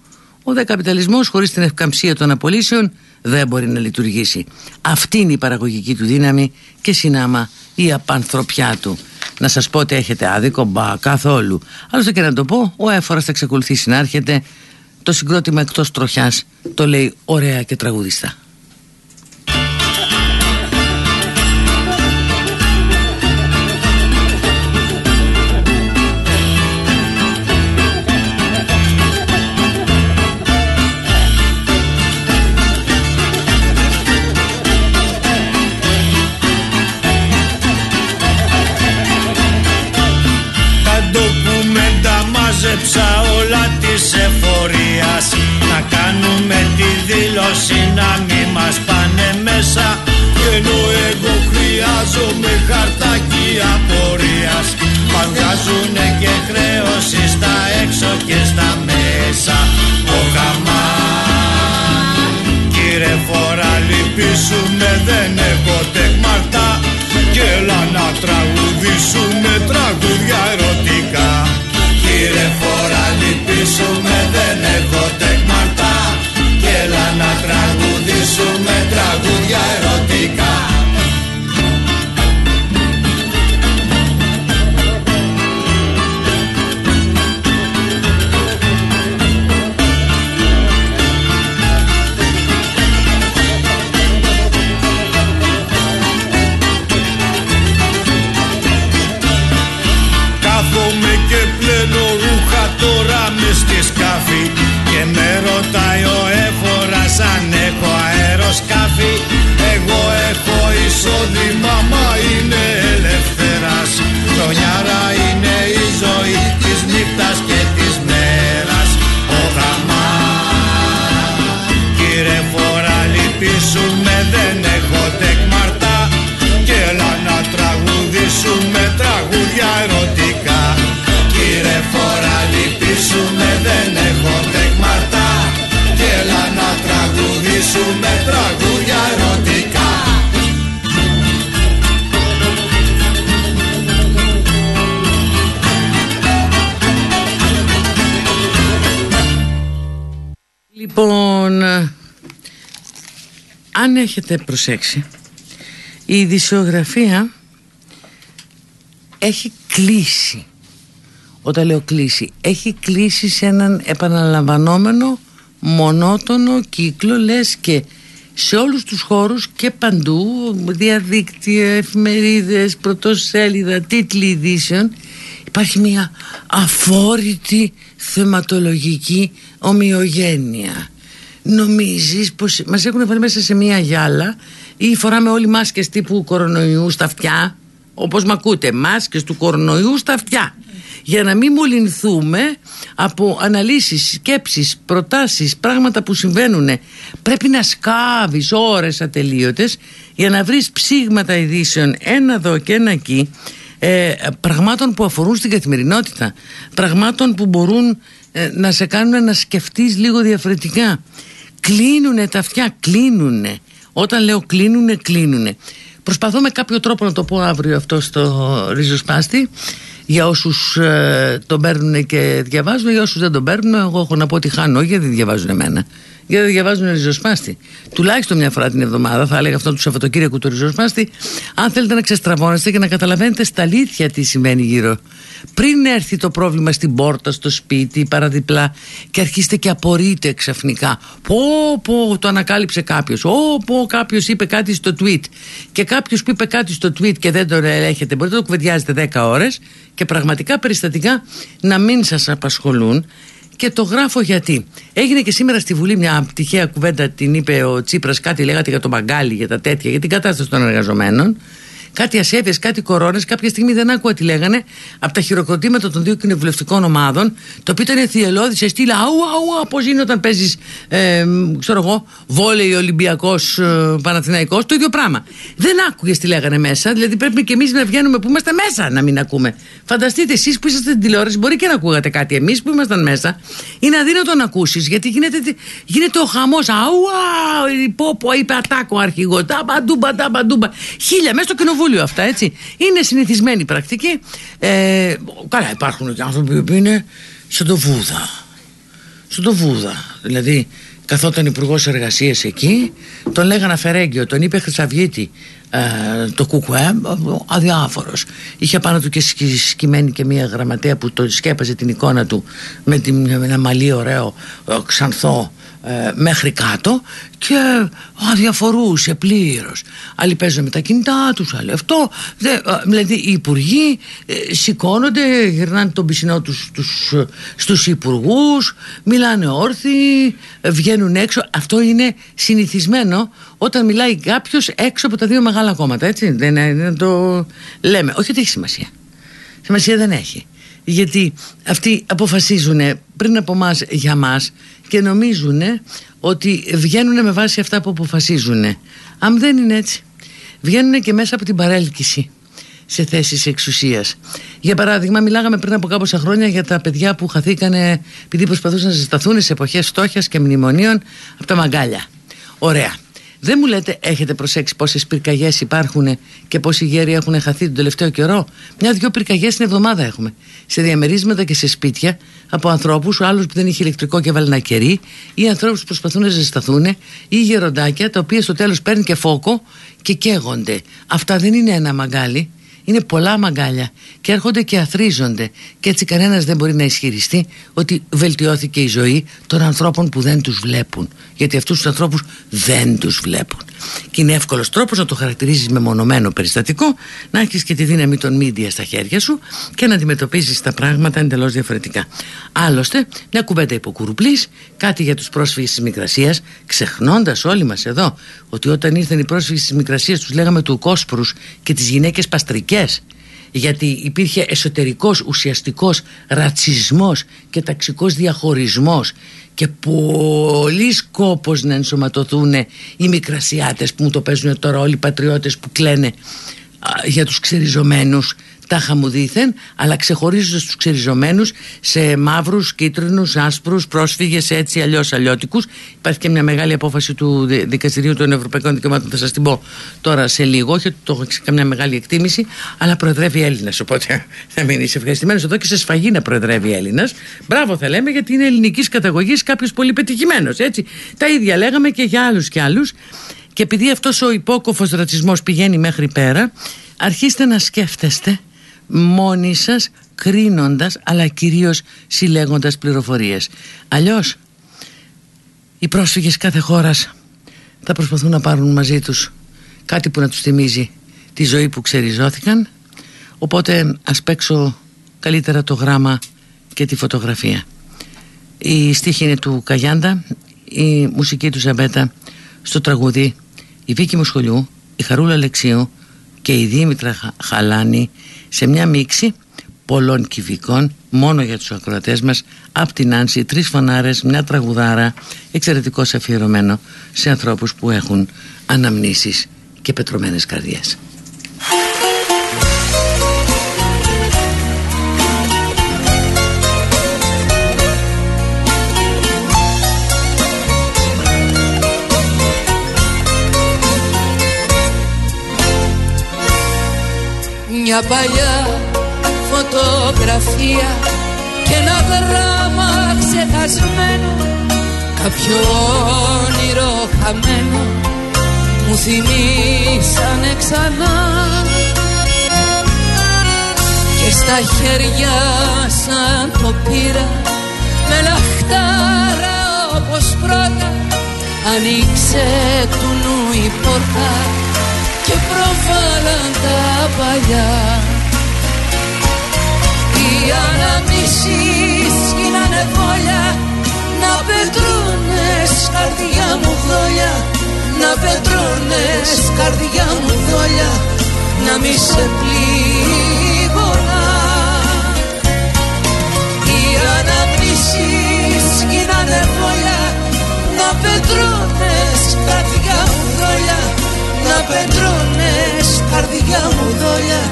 Ο δε καπιταλισμός χωρίς την ευκαμψία των απολύσεων δεν μπορεί να λειτουργήσει. Αυτή είναι η παραγωγική του δύναμη και συνάμα η απανθρωπιά του. Να σας πω ότι έχετε άδικο, μπα καθόλου. Άλλωστε και να το πω, ο έφορας θα εξακολουθήσει να έρχεται. Το συγκρότημα εκτός τροχιάς το λέει ωραία και τραγουδιστά. μάζεψα όλα της εφορίας. Να κάνουμε τη δήλωση να μην μας πάνε μέσα. Ενώ εγώ χρειάζομαι χαρτάκι απορίας Παγκάζουνε και χρέωση στα έξω και στα μέσα. Ο γαμά Κύριε φορά λυπήσουμε δεν έχω τεκμαρτά. Και έλα να τραγουδήσουμε τραγουδιά ερωτικά. Κύριε φορά λυπήσουμε δεν έχω τεκμαρτά. Και έλα να τραγουδήσουμε τραγούδια ερωτικά εισόδημα μα είναι ελευθεράς. Χρονιάρα είναι η ζωή της νύχτας και της μέρας. Ο γαμάς. Κύριε φορά λυπήσουμε δεν έχω τεκμαρτά Και έλα να τραγουδήσουμε τραγούδια ερωτικά. Κύριε φορά λυπήσουμε δεν έχω τεκμαρτά Και έλα να τραγουδήσουμε τραγούδια Λοιπόν, ε, αν έχετε προσέξει, η ειδησιογραφία έχει κλείσει. Όταν λέω κλείσει, έχει κλείσει σε έναν επαναλαμβανόμενο μονότονο κύκλο, λες και σε όλους τους χώρους και παντού, διαδίκτυα, εφημερίδες, πρωτοσέλιδα, τίτλοι ειδήσεων, υπάρχει μια αφόρητη θεματολογική ομοιογένεια. Νομίζεις πως μας έχουν βάλει μέσα σε μια γυάλα ή φοράμε όλοι μάσκες τύπου κορονοϊού στα αυτιά, όπως μ' ακούτε, μάσκες του κορονοϊού στα αυτιά για να μην μολυνθούμε από αναλύσεις, σκέψεις, προτάσεις, πράγματα που συμβαίνουν. Πρέπει να σκάβεις ώρες ατελείωτες για να βρεις ψήγματα ειδήσεων ένα εδώ και ένα εκεί ε, πραγμάτων που αφορούν στην καθημερινότητα. Πραγμάτων που μπορούν ε, να σε κάνουν να σκεφτείς λίγο διαφορετικά. Κλείνουνε τα αυτιά, κλείνουνε. Όταν λέω κλείνουνε, κλείνουνε. Προσπαθώ με κάποιο τρόπο να το πω αύριο αυτό στο ριζοσπάστη. Για όσους ε, τον παίρνουν και διαβάζουν για όσους δεν τον παίρνουν εγώ έχω να πω ότι χάνω γιατί δεν διαβάζουν εμένα γιατί δεν διαβάζουν ριζοσπάστη τουλάχιστον μια φορά την εβδομάδα θα έλεγα αυτό του Σαββατοκύριακου του ριζοσπάστη αν θέλετε να ξεστραβώνεστε και να καταλαβαίνετε στα αλήθεια τι σημαίνει γύρω πριν έρθει το πρόβλημα στην πόρτα, στο σπίτι, παραδιπλά και αρχίστε και απορείτε ξαφνικά. Πω, πω, το ανακάλυψε κάποιος. Ω, πω, κάποιος είπε κάτι στο tweet. Και κάποιος που είπε κάτι στο tweet και δεν το ελέγχετε, μπορείτε να το κουβεντιάζετε 10 ώρες και πραγματικά περιστατικά να μην σας απασχολούν. Και το γράφω γιατί. Έγινε και σήμερα στη Βουλή μια τυχαία κουβέντα, την είπε ο Τσίπρας, κάτι λέγατε για το μπαγκάλι, για τα τέτοια, για την κατάσταση των εργαζομένων. Κάτι ασέβειε, κάτι κορώνες. Κάποια στιγμή δεν άκουγα τι λέγανε από τα χειροκροτήματα των δύο κοινοβουλευτικών ομάδων, το οποίο ήταν θυελώδης σε στήλα. Αου, αου, πώς είναι όταν παίζεις, ε, ξέρω εγώ, βόλεϊ Ολυμπιακός ε, Παναθηναϊκός, το ίδιο πράγμα. Δεν άκουγε τι λέγανε μέσα, δηλαδή πρέπει και εμείς να βγαίνουμε που είμαστε μέσα να μην ακούμε. Φανταστείτε εσείς που είσαστε στην τηλεόραση, μπορεί και να ακούγατε κάτι. Εμείς που ήμασταν μέσα, είναι αδύνατο να ακούσεις γιατί γίνεται, γίνεται ο χαμός. Αουά, η Πόπο είπε ατάκο αρχηγό. Ταμπαντούμπα, ταμπαντούμπα. Χίλια μέσα στο κοινοβούλιο αυτά, έτσι. Είναι συνηθισμένη πρακτική. Ε, καλά, υπάρχουν και άνθρωποι που είναι σαν το Βούδα. Σαν το Βούδα. Δηλαδή, καθόταν υπουργός εργασίας εκεί, τον λέγανε Αφαιρέγγιο, τον είπε Χρυσαυγίτη, ε, το κουκουέ, αδιάφορος. Είχε πάνω του και σκημένη και μια γραμματέα που το σκέπαζε την εικόνα του με, την, με ένα μαλλί ωραίο, ε, ξανθό ε, μέχρι κάτω και αδιαφορούσε πλήρως. Άλλοι παίζουν με τα κινητά τους, άλλοι αυτό. Δε, ε, δηλαδή οι υπουργοί ε, σηκώνονται, γυρνάνε τον πισινό τους, τους, στους υπουργούς, μιλάνε όρθιοι, βγαίνουν έξω. Αυτό είναι συνηθισμένο όταν μιλάει κάποιος έξω από τα δύο μεγάλα κόμματα. Έτσι, δεν, δεν το λέμε. Όχι ότι έχει σημασία. Σημασία δεν έχει. Γιατί αυτοί αποφασίζουν πριν από εμά για μας και νομίζουν ότι βγαίνουν με βάση αυτά που αποφασίζουν. Αν δεν είναι έτσι, βγαίνουν και μέσα από την παρέλκυση σε θέσεις εξουσίας. Για παράδειγμα, μιλάγαμε πριν από κάποια χρόνια για τα παιδιά που χαθήκανε επειδή προσπαθούσαν να ζεσταθούν σε εποχές φτώχειας και μνημονίων από τα μαγκάλια. Ωραία. Δεν μου λέτε, έχετε προσέξει πόσες πυρκαγιές υπάρχουν και πόσοι γέροι έχουν χαθεί τον τελευταίο καιρό; Μια-δυο πυρκαγιές την εβδομάδα έχουμε. Σε διαμερίσματα και σε σπίτια από ανθρώπους, άλλους που δεν είχε ηλεκτρικό και έβαλε ένα κερί, ή ανθρώπους που προσπαθούν να ζεσταθούν, ή γεροντάκια τα οποία στο τέλος παίρνουν και φόκο και καίγονται. Αυτά δεν είναι ένα μαγκάλι. Είναι πολλά μαγκάλια και έρχονται και αθρίζονται και έτσι κανένας δεν μπορεί να ισχυριστεί ότι βελτιώθηκε η ζωή των ανθρώπων που δεν τους βλέπουν γιατί αυτούς τους ανθρώπους δεν τους βλέπουν. Και είναι εύκολος τρόπος να το χαρακτηρίζεις με μονομένο περιστατικό να έχεις και τη δύναμη των μίντια στα χέρια σου και να αντιμετωπίζεις τα πράγματα εντελώς διαφορετικά. Άλλωστε μια κουβέντα υποκουρουπλής κάτι για τους πρόσφυγες της Μικρασίας ξεχνώντας όλοι μας εδώ ότι όταν ήρθαν οι πρόσφυγες της Μικρασίας τους λέγαμε του Κόσπρους και τις γυναίκες παστρικές γιατί υπήρχε εσωτερικός ουσιαστικός ρατσισμός και ταξικός διαχωρισμός και πολύ σκόπος να ενσωματωθούν οι μικρασιάτες που μου το παίζουν τώρα όλοι οι πατριώτες που κλαίνε για τους ξεριζωμένους τα μου δήθεν, αλλά ξεχωρίζοντας τους ξεριζωμένους σε μαύρους, κίτρινους, άσπρους, πρόσφυγες, έτσι αλλιώς αλλιώτικους. Υπάρχει και μια μεγάλη απόφαση του Δικαστηρίου των Ευρωπαϊκών Δικαιωμάτων, θα σας την πω τώρα σε λίγο. Όχι ότι το έχω καμιά μεγάλη εκτίμηση, αλλά προεδρεύει Έλληνας. Οπότε θα μείνει ευχαριστημένος εδώ και σε σφαγή να προεδρεύει Έλληνας. Μπράβο θα λέμε, γιατί είναι ελληνικής καταγωγής κάποιος πολύ πετυχημένος. Τα ίδια λέγαμε και για άλλους και άλλους. Και επειδή αυτός ο υπόκοφος ρατσισμός πηγαίνει μέχρι πέρα, αρχίστε να σκέφτεστε μόνοι σας κρίνοντας αλλά κυρίως συλλέγοντας πληροφορίες. Αλλιώς οι πρόσφυγες κάθε χώρας θα προσπαθούν να πάρουν μαζί τους κάτι που να τους θυμίζει τη ζωή που ξεριζώθηκαν. Οπότε ας παίξω καλύτερα το γράμμα και τη φωτογραφία. Η στίχη είναι του Καγιάντα η μουσική του Ζαμπέτα στο τραγούδι η Βίκη Μοσχολιού η Χαρούλα Λεξίου και η Δήμητρα Χαλάνη σε μια μίξη πολλών κυβικών μόνο για τους ακροατές μας από την Άνση, τρεις φωνάρες, μια τραγουδάρα εξαιρετικός αφιερωμένο σε ανθρώπους που έχουν αναμνήσεις και πετρωμένες καρδιές Μια παλιά φωτογραφία και ένα γράμμα ξεχασμένο κάποιο όνειρο χαμένο μου θυμίσανε ξανά. Και στα χέρια σαν το πήρα με λαχτάρα όπως πρώτα ανοίξε του νου η πόρτα και προβάλλαν τα παλιά. Οι αναμνήσεις γίνανε βόλια να πετρούνε καρδιά μου δόλια να πετρούνε καρδιά μου δόλια να μη σε πλήγωνα Οι αναμνήσεις γίνανε βόλια να πετρώνες καρδιά μου δόλια να πετρώνες καρδιά μου δόλια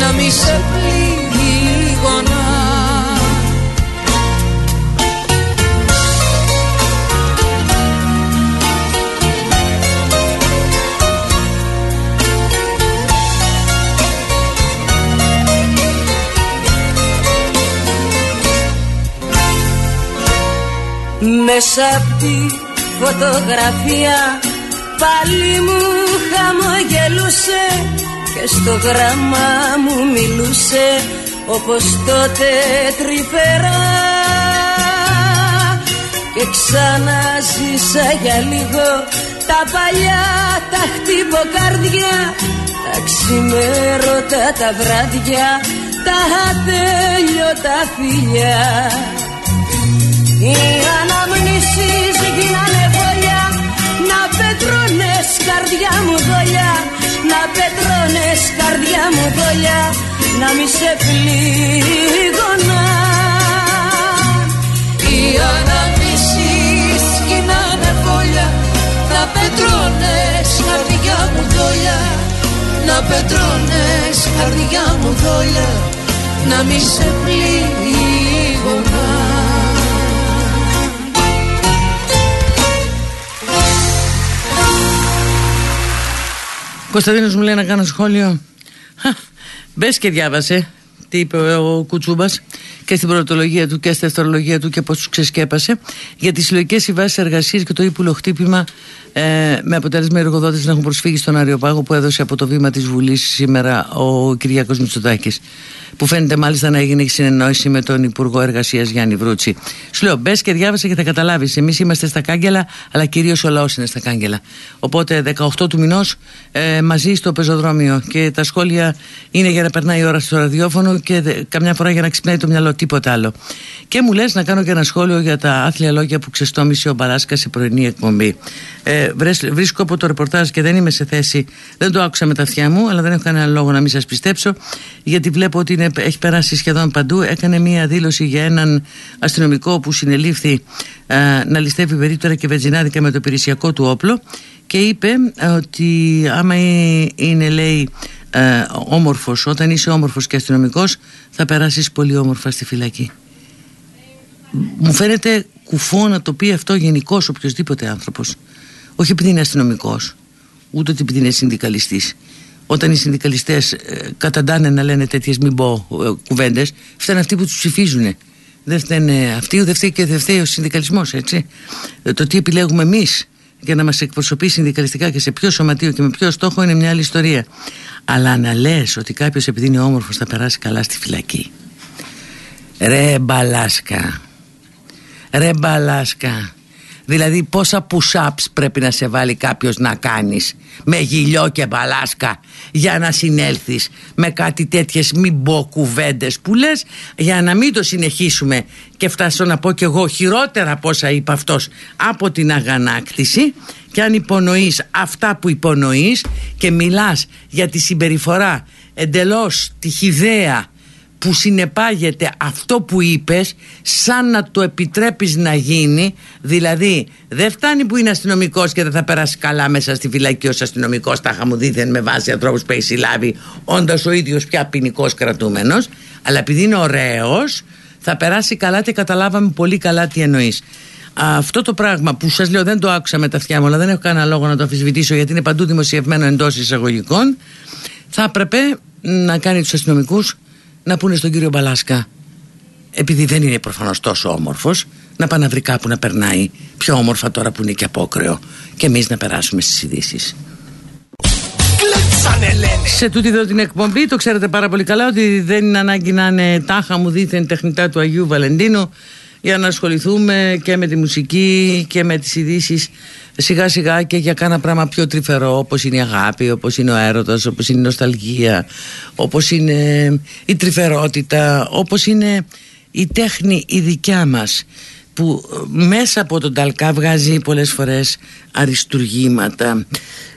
να μη σε πλήγωνα Μέσα απ' τη φωτογραφία πάλι μου χαμογελούσε και στο γράμμα μου μιλούσε όπως τότε τρυφερά. Και ξαναζήσα για λίγο τα παλιά τα χτυποκάρδια τα ξημέρωτα τα βράδια τα ατέλειωτα φιλιά. Οι αναμνήσεις γίνανε βόλια Να πετρώνες καρδιά μου δόλια. Να πετρώνες καρδιά μου δόλια. Να μη σε πλήγωνα Οι αναμνήσεις γίνανε βόλια Να πετρώνες καρδιά μου δόλια. Να πετρώνες καρδιά μου δόλια. Να μη σε πλήγωνα Κωνσταντίνος μου λέει να κάνω σχόλιο. Μπες και διάβασε τι είπε ο Κουτσούμπας και στην πρωτολογία του και στη δευτερολογία του και πώς τους ξεσκέπασε για τις συλλογικές συμβάσεις εργασίας και το ύπουλο χτύπημα ε, με αποτέλεσμα οι εργοδότες να έχουν προσφύγει στον Αριοπάγο που έδωσε από το βήμα της Βουλής σήμερα ο Κυριακό Μητσοτάκης που φαίνεται μάλιστα να έγινε συνεννόηση με τον Υπουργό Εργασίας Γιάννη Βρούτσι. Σου λέω, μπες και διάβασε και θα καταλάβεις. Εμείς είμαστε στα κάγκελα, αλλά κυρίως ο λαός είναι στα κάγκελα. Οπότε 18 του μηνός ε, μαζί στο πεζοδρόμιο και τα σχόλια είναι για να περνάει η ώρα στο ραδιόφωνο και δε, καμιά φορά για να ξυπνάει το μυαλό, τίποτα άλλο. Και μου λες να κάνω και ένα σχόλιο για τα άθλια λόγια που ξεστόμησε ο Μπαράσκα σε πρωινή εκπομπή. Ε, βρίσκω από το ρεπορτάζ και δεν είμαι σε θέση, δεν το άκουσα με τα αυτιά μου, αλλά δεν έχω κανένα λόγο να μην σας πιστέψω, γιατί βλέπω ότι είναι, έχει περάσει σχεδόν παντού. Έκανε μία δήλωση για έναν αστυνομικό που συνελήφθη ε, να ληστεύει περίπτωρα και βενζινάδικα με το υπηρεσιακό του όπλο και είπε ότι άμα είναι λέει ε, όμορφος, όταν είσαι όμορφος και αστυνομικός θα περάσεις πολύ όμορφα στη φυλακή. Μου φαίνεται κουφό να το πει αυτό γενικώ οποιοδήποτε άνθρωπος. Όχι επειδή είναι αστυνομικός, ούτε επειδή είναι συνδικαλιστής. Όταν οι συνδικαλιστές ε, καταντάνε να λένε τέτοιες μην πω ε, κουβέντες, φταίνουν αυτοί που τους ψηφίζουν. Δεν φταίνε αυτοί, δεν φταίει και δεν φταίει ο συνδικαλισμός, έτσι. Ε, το τι επιλέγουμε εμείς για να μας εκπροσωπεί συνδικαλιστικά και σε ποιο σωματείο και με ποιο στόχο είναι μια άλλη ιστορία. Αλλά να λες ότι κάποιος επειδή είναι όμορφος θα περάσει καλά στη φυλακή. Ρε μπαλάσκα. Ρε μπαλάσκα. Δηλαδή πόσα push-ups πρέπει να σε βάλει κάποιος να κάνεις με γυλιό και μπαλάσκα για να συνέλθεις με κάτι τέτοιες μην πω κουβέντες που λες για να μην το συνεχίσουμε. Και φτάσω να πω κι εγώ χειρότερα από όσα είπε αυτός από την αγανάκτηση. Και αν υπονοείς αυτά που υπονοείς και μιλάς για τη συμπεριφορά εντελώς τυχιδέα που συνεπάγεται αυτό που είπες σαν να το επιτρέπεις να γίνει δηλαδή δεν φτάνει που είναι αστυνομικός και δεν θα περάσει καλά μέσα στη φυλακή ως αστυνομικός τα χαμουδίθεν με βάση ανθρώπους που έχει συλλάβει όντας ο ίδιος πια ποινικός κρατούμενος αλλά επειδή είναι ωραίος θα περάσει καλά και καταλάβαμε πολύ καλά τι εννοείς. Αυτό το πράγμα που σας λέω δεν το άκουσα με τα αυτιά μου αλλά δεν έχω κανένα λόγο να το αμφισβητήσω γιατί είναι παντού δημοσιευμένο εντός εισαγωγικών θα έπρεπε να κάνει τους αστυνομικούς να πούνε στον κύριο Μπαλάσκα επειδή δεν είναι προφανώς τόσο όμορφος να πάει να βρει κάπου να περνάει. Πιο όμορφα τώρα που είναι και απόκρεο. Και εμείς να περάσουμε στις ειδήσεις. Σε τούτη εδώ την εκπομπή το ξέρετε πάρα πολύ καλά ότι δεν είναι ανάγκη να είναι τάχα μου δίθεν τεχνητά του Αγίου Βαλεντίνου για να ασχοληθούμε και με τη μουσική και με τις ειδήσεις σιγά σιγά και για κάνα πράγμα πιο τρυφερό όπως είναι η αγάπη, όπως είναι ο έρωτας, όπως είναι η νοσταλγία, όπως είναι η τρυφερότητα, όπως είναι η τέχνη η δικιά μας που μέσα από τον Ταλκά βγάζει πολλές φορές αριστουργήματα.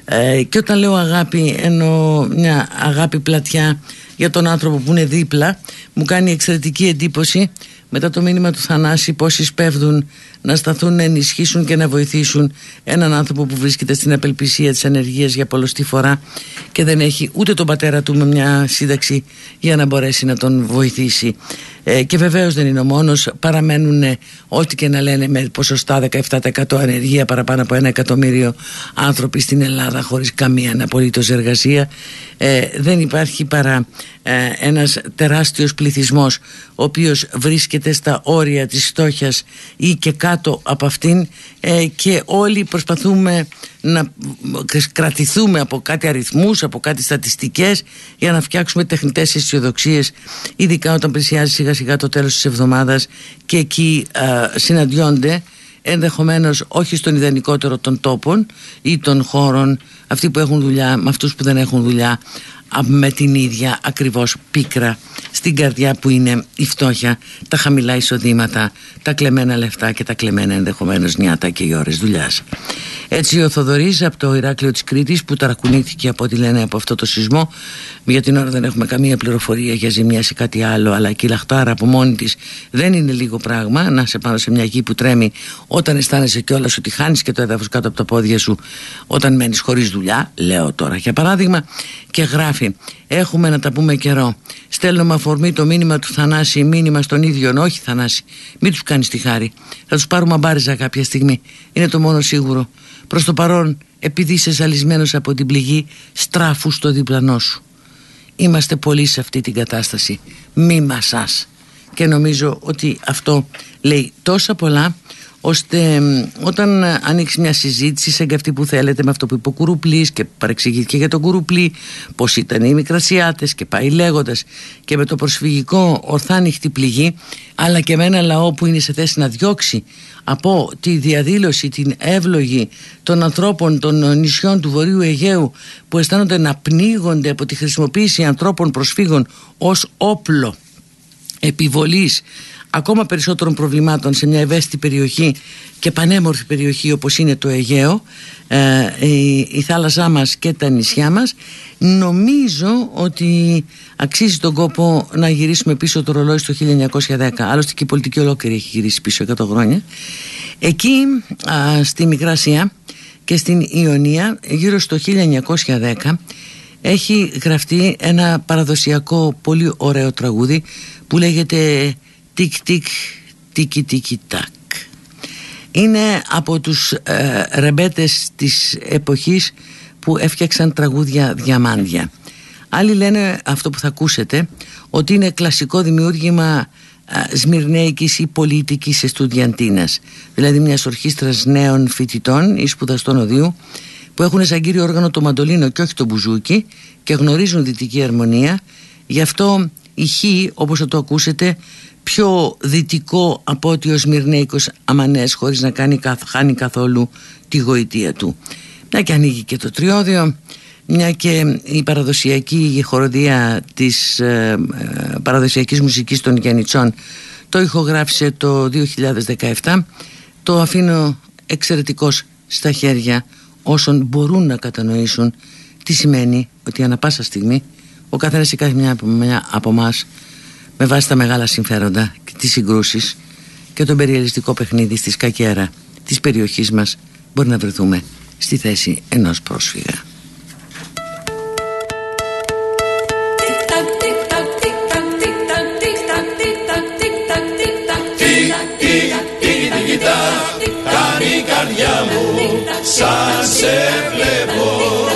Ε, και όταν λέω αγάπη εννοώ μια αγάπη πλατιά για τον άνθρωπο που είναι δίπλα. Μου κάνει εξαιρετική εντύπωση μετά το μήνυμα του Θανάση πόσοι σπέβδουν να σταθούν να ενισχύσουν και να βοηθήσουν έναν άνθρωπο που βρίσκεται στην απελπισία της ανεργίας για πολλωστή φορά και δεν έχει ούτε τον πατέρα του με μια σύνταξη για να μπορέσει να τον βοηθήσει. Ε, και βεβαίως δεν είναι ο μόνος. Παραμένουν ό,τι και να λένε με ποσοστά 17% ανεργία παραπάνω από ένα εκατομμύριο άνθρωποι στην Ελλάδα χωρίς καμία απολύτως εργασία. Ε, δεν υπάρχει παρά ε, ένας τεράστιος πληθυσμός ο οποίος βρίσκεται στα όρια της φτώχειας ή και κάτω από αυτήν ε, και όλοι προσπαθούμε να κρατηθούμε από κάτι αριθμούς, από κάτι στατιστικές για να φτιάξουμε τεχνητές αισιοδοξίες, ειδικά όταν πλησιάζει σιγά σιγά το τέλος της εβδομάδας και εκεί ε, συναντιόνται ενδεχομένως όχι στον ιδανικότερο των τόπων ή των χώρων αυτοί που έχουν δουλειά με αυτούς που δεν έχουν δουλειά με την ίδια ακριβώς πίκρα στην καρδιά που είναι η φτώχεια, τα χαμηλά εισοδήματα, τα κλεμμένα λεφτά και τα κλεμμένα ενδεχομένως νιάτα και οι ώρες δουλειάς. Έτσι ο Θοδωρής από το Ηράκλειο της Κρήτης που ταρακουνήθηκε από ό,τι λένε από αυτό το σεισμό για την ώρα δεν έχουμε καμία πληροφορία για ζημιά σε κάτι άλλο αλλά και η λαχτάρα από μόνη της δεν είναι λίγο πράγμα να σε πάνω σε μια γη που τρέμει όταν αισθάνεσαι κιόλας ότι χάνεις και το έδαφος κάτω από τα πόδια σου όταν μένεις χωρίς δουλειά λέω τώρα για παράδειγμα και γράφει έχουμε να τα πούμε καιρό. Στέλνω με αφορμή το μήνυμα του Θανάση μήνυμα στον ίδιο όχι Θανάση μην τους κάνεις τη χάρη. Θα τους πάρουμε αμπάριζα κάποια στιγμή. Είναι το μόνο σίγουρο. Προς το παρόν επειδή είσαι ζαλισμένος από την πληγή στράφου στο διπλανό σου. Είμαστε πολύ σε αυτή την κατάσταση. Μη μασάς. Και νομίζω ότι αυτό λέει τόσα πολλά ώστε όταν ανοίξεις μια συζήτηση σαν και αυτή που θέλετε με αυτό που είπε ο Κουρουπλής και παρεξηγήθηκε για τον Κουρουπλή πως ήταν οι Μικρασιάτες και πάει λέγοντας και με το προσφυγικό ορθά ανοιχτή πληγή αλλά και με ένα λαό που είναι σε θέση να διώξει από τη διαδήλωση την εύλογη των ανθρώπων των νησιών του Βορείου Αιγαίου που αισθάνονται να πνίγονται από τη χρησιμοποίηση ανθρώπων προσφύγων ως όπλο επιβολής ακόμα περισσότερων προβλημάτων σε μια ευαίσθητη περιοχή και πανέμορφη περιοχή όπως είναι το Αιγαίο ε, η, η θάλασσά μας και τα νησιά μας νομίζω ότι αξίζει τον κόπο να γυρίσουμε πίσω το ρολόι στο 1910 άλλωστε και η πολιτική ολόκληρη έχει γυρίσει πίσω 100 χρόνια. Εκεί στη Μικρασία και στην Ιωνία γύρω στο 1910 έχει γραφτεί ένα παραδοσιακό πολύ ωραίο τραγούδι που λέγεται τικ τικ τίκι τίκι τάκ είναι από τους ε, ρεμπέτες της εποχής που έφτιαξαν τραγούδια διαμάντια. Άλλοι λένε αυτό που θα ακούσετε ότι είναι κλασικό δημιούργημα ε, Σμυρνέικης ή πολιτικής εστουδιαντίνας. Δηλαδή μιας ορχήστρας νέων φοιτητών ή σπουδαστών οδείου που έχουν σαν κύριο όργανο το μαντολίνο και όχι το μπουζούκι και γνωρίζουν δυτική αρμονία. Γι' αυτό ηχεί όπως θα το ακούσετε πιο δυτικό από ότι ο Σμυρνέικος Αμανές χωρίς να κάνει, χάνει καθόλου τη γοητεία του. Μια και ανοίγει και το τριώδιο, μια και η παραδοσιακή χοροδία της ε, ε, παραδοσιακής μουσικής των Γιαννιτσών το ηχογράφησε το 2017 το αφήνω εξαιρετικός στα χέρια όσων μπορούν να κατανοήσουν τι σημαίνει ότι ανα πάσα στιγμή ο καθένας ή κάθε μια από εμά με βάση τα μεγάλα συμφέροντα και τις συγκρούσεις και τον περιελιστικό παιχνίδι στη σκακέρα της περιοχής μας μπορεί να βρεθούμε στη θέση ενός πρόσφυγα. Κάνει καρδιά μου σαν σε βλέπω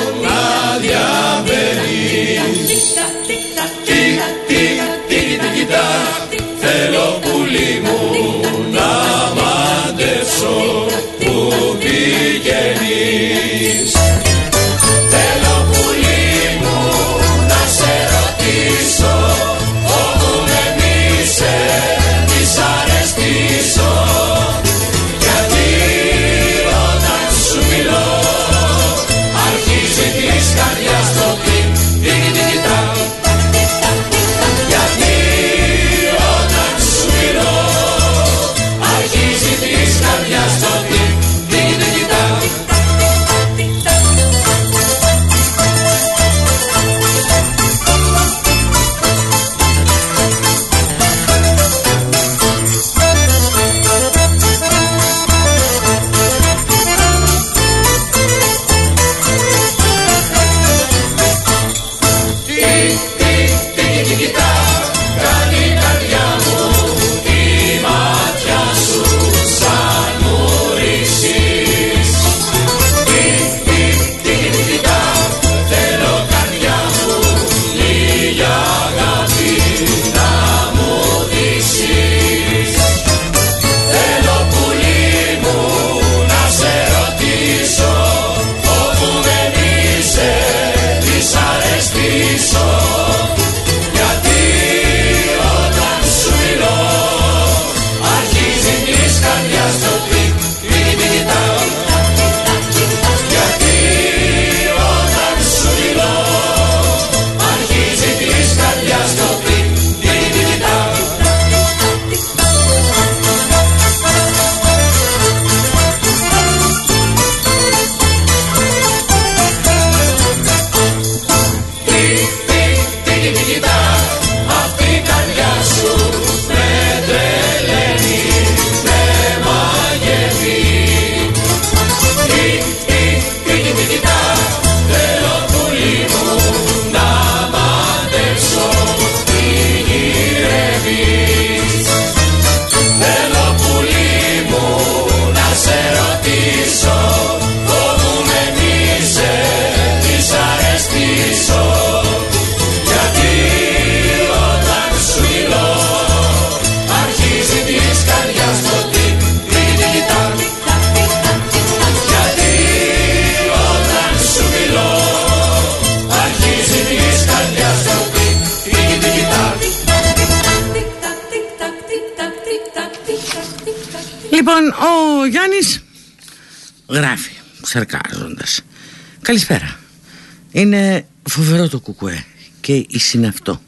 η συναυτό.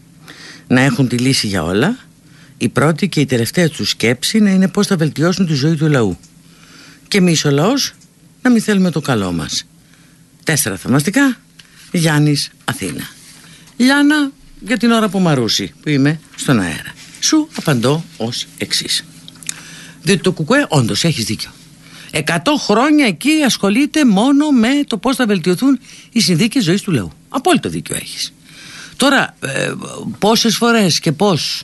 Να έχουν τη λύση για όλα. Η πρώτη και η τελευταία τους σκέψη να είναι πώς θα βελτιώσουν τη ζωή του λαού. Και εμείς ο λαός να μην θέλουμε το καλό μας. Τέσσερα θαυμαστικά. Γιάννης Αθήνα. Λιάνα για την ώρα που μαρούσει που είμαι στον αέρα. Σου απαντώ ως εξής. Διότι το κουκουέ όντως έχεις δίκιο. Εκατό χρόνια εκεί ασχολείται μόνο με το πώς θα βελτιωθούν οι συνθήκες ζωής του λαού. Απόλυτο δίκιο έχεις. Τώρα ε, πόσες φορές και πώς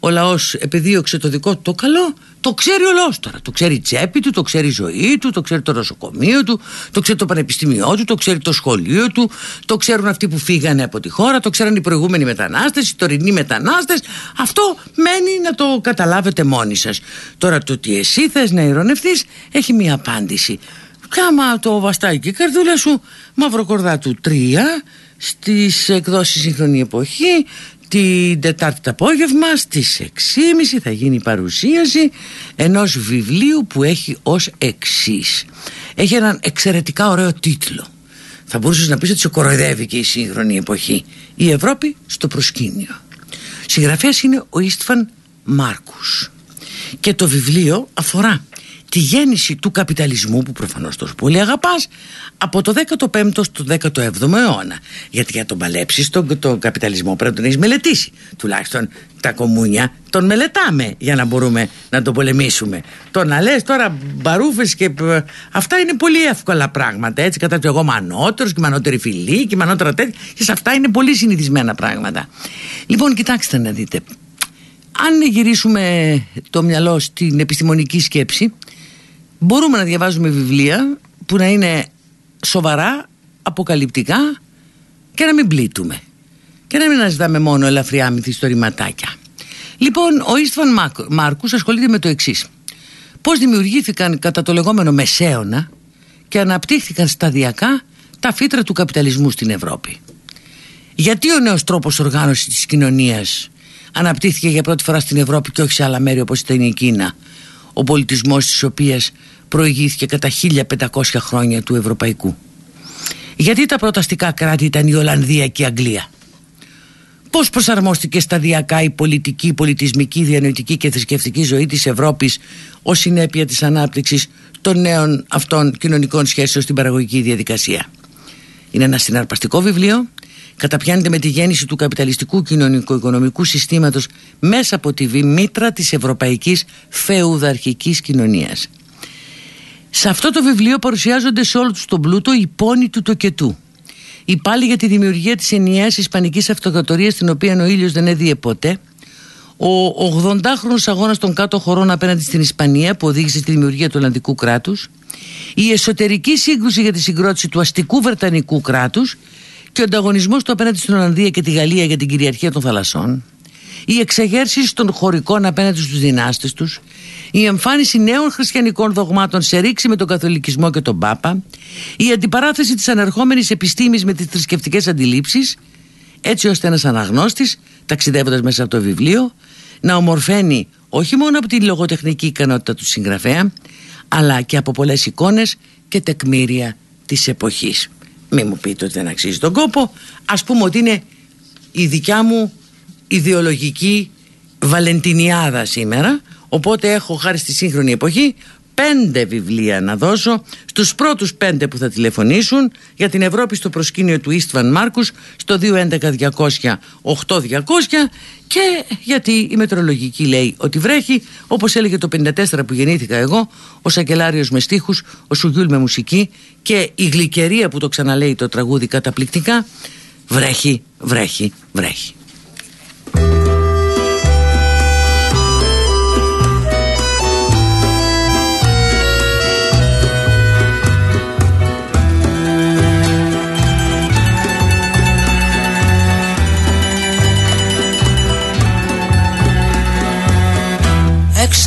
ο λαός επιδίωξε το δικό του το καλό το ξέρει ο λαός τώρα. Το ξέρει η τσέπη του, το ξέρει η ζωή του, το ξέρει το νοσοκομείο του, το ξέρει το πανεπιστήμιό του, το ξέρει το σχολείο του, το ξέρουν αυτοί που φύγανε από τη χώρα, το ξέρουν οι προηγούμενοι μετανάστες, οι τωρινοί μετανάστες. Αυτό μένει να το καταλάβετε μόνοι σας. Τώρα το ότι εσύ θες να ηρωνευτείς έχει μία απάντηση. Κάμα το βαστάκι η καρδούλα σου, μαυροκορδά του 3, στις εκδόσεις σύγχρονη εποχή την Τετάρτη το απόγευμα στις 6.30 θα γίνει η παρουσίαση ενός βιβλίου που έχει ως εξής. Έχει έναν εξαιρετικά ωραίο τίτλο. Θα μπορούσες να πεις ότι σε κοροϊδεύει και η σύγχρονη εποχή. Η Ευρώπη στο προσκήνιο. Συγγραφέας είναι ο Ιστφαν Μάρκους. Και το βιβλίο αφορά τη γέννηση του καπιταλισμού που προφανώς τόσο πολύ αγαπάς από το 15ο στο 17ο αιώνα. Γιατί για τον παλέψει τον, τον καπιταλισμό πρέπει να τον έχεις μελετήσει. Τουλάχιστον τα κομμούνια τον μελετάμε για να μπορούμε να τον πολεμήσουμε. Το να λες τώρα μπαρούφες και αυτά είναι πολύ εύκολα πράγματα έτσι. Κατά το εγώ μανότερος και μανότερη φιλή και μανότερα τέτοια. Και σε αυτά είναι πολύ συνηθισμένα πράγματα. Λοιπόν κοιτάξτε να δείτε. Αν γυρίσουμε το μυαλό στην επιστημονική σκέψη μπορούμε να διαβάζουμε βιβλία που να είναι σοβαρά, αποκαλυπτικά και να μην πλήττουμε και να μην αναζητάμε μόνο ελαφριά μυθιστορηματάκια. Λοιπόν, ο Ιστβαν Μάρκους ασχολείται με το εξής. Πώς δημιουργήθηκαν κατά το λεγόμενο μεσαίωνα και αναπτύχθηκαν σταδιακά τα φύτρα του καπιταλισμού στην Ευρώπη. Γιατί ο νέος τρόπος οργάνωσης της κοινωνίας αναπτύχθηκε για πρώτη φορά στην Ευρώπη και όχι σε άλλα μέρη όπως ήταν η Κίνα; Ο πολιτισμός της οποίας προηγήθηκε κατά 1500 χρόνια του ευρωπαϊκού. Γιατί τα πρώτα αστικά κράτη ήταν η Ολλανδία και η Αγγλία; Πώς προσαρμόστηκε σταδιακά η πολιτική, η πολιτισμική, η διανοητική και θρησκευτική ζωή της Ευρώπης ως συνέπεια της ανάπτυξης των νέων αυτών κοινωνικών σχέσεων στην παραγωγική διαδικασία; Είναι ένα συναρπαστικό βιβλίο καταπιάνεται με τη γέννηση του καπιταλιστικού κοινωνικο-οικονομικού συστήματος μέσα από τη μήτρα της ευρωπαϊκής φεουδαρχικής κοινωνίας. Σε αυτό το βιβλίο παρουσιάζονται σε όλο τους τον πλούτο οι πόνοι του τοκετού. Η πάλι για τη δημιουργία της ενιαίας ισπανικής αυτοκρατορίας την οποία ο ήλιος δεν έδιε ποτέ ο 80χρονος αγώνας των κάτω χωρών απέναντι στην Ισπανία που οδήγησε στη δημιουργία του Ολλανδικού κράτους η εσωτερική σύγκρουση για τη συγκρότηση του αστικού Βρετανικού κράτους και ο ανταγωνισμός του απέναντι στην Ολλανδία και τη Γαλλία για την κυριαρχία των θαλασσών, οι εξεγέρσεις των χωρικών απέναντι στους δυνάστες τους, η εμφάνιση νέων χριστιανικών δογμάτων σε ρήξη με τον καθολικισμό και τον Πάπα, η αντιπαράθεση της ανερχόμενης επιστήμης με τις θρησκευτικές αντιλήψεις, έτσι ώστε ένας αναγνώστης, ταξιδεύοντας μέσα από το βιβλίο, να ομορφαίνει όχι μόνο από τη λογοτεχνική ικανότητα του συγγραφέα, αλλά και από πολλές εικόνες και τεκμήρια της εποχής. Μην μου πείτε ότι δεν αξίζει τον κόπο. Ας πούμε ότι είναι η δικιά μου ιδεολογική βαλεντινιάδα σήμερα. Οπότε έχω χάρη στη σύγχρονη εποχή πέντε βιβλία να δώσω στους πρώτους πέντε που θα τηλεφωνήσουν για την Ευρώπη στο προσκήνιο του Ιστβαν Μάρκους στο 211-200-8200 και γιατί η μετρολογική λέει ότι βρέχει όπως έλεγε το 54 που γεννήθηκα εγώ ο Σακελάριος με στίχους, ο Σουγιούλ με μουσική και η γλυκερία που το ξαναλέει το τραγούδι καταπληκτικά βρέχει, βρέχει, βρέχει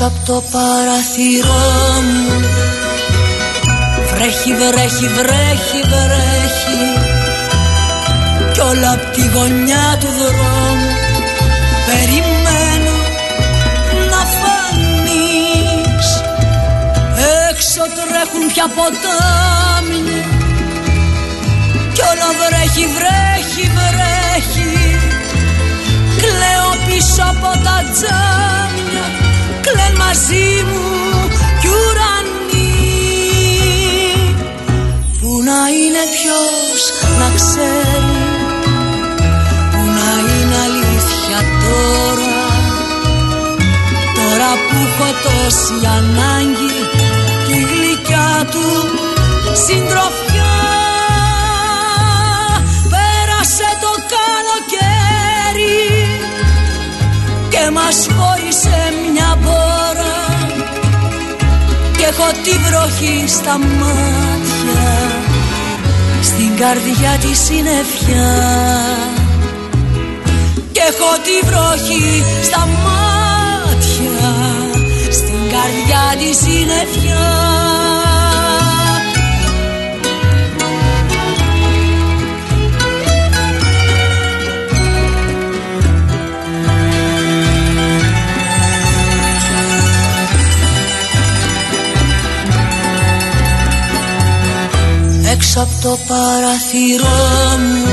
από το παραθυρό μου. Βρέχει, βρέχει, βρέχει, βρέχει. Κι όλα απ' τη γωνιά του δρόμου Περιμένω να φανείς. Πια ποτάμια. Κι όλο βρέχει, βρέχει, βρέχει. Κλαίω πίσω από τα τζάμια Κλαίν μαζί μου κι ουρανοί. Πού να είναι ποιος να ξέρει Πού να είναι αλήθεια τώρα. Τώρα που έχω τόση ανάγκη Τη γλυκιά του συντροφιά τη βροχή στα μάτια στην καρδιά τη συννεφιά. Και έχω τη βροχή στα μάτια στην καρδιά τη συννεφιά έξω από το παραθυρό μου.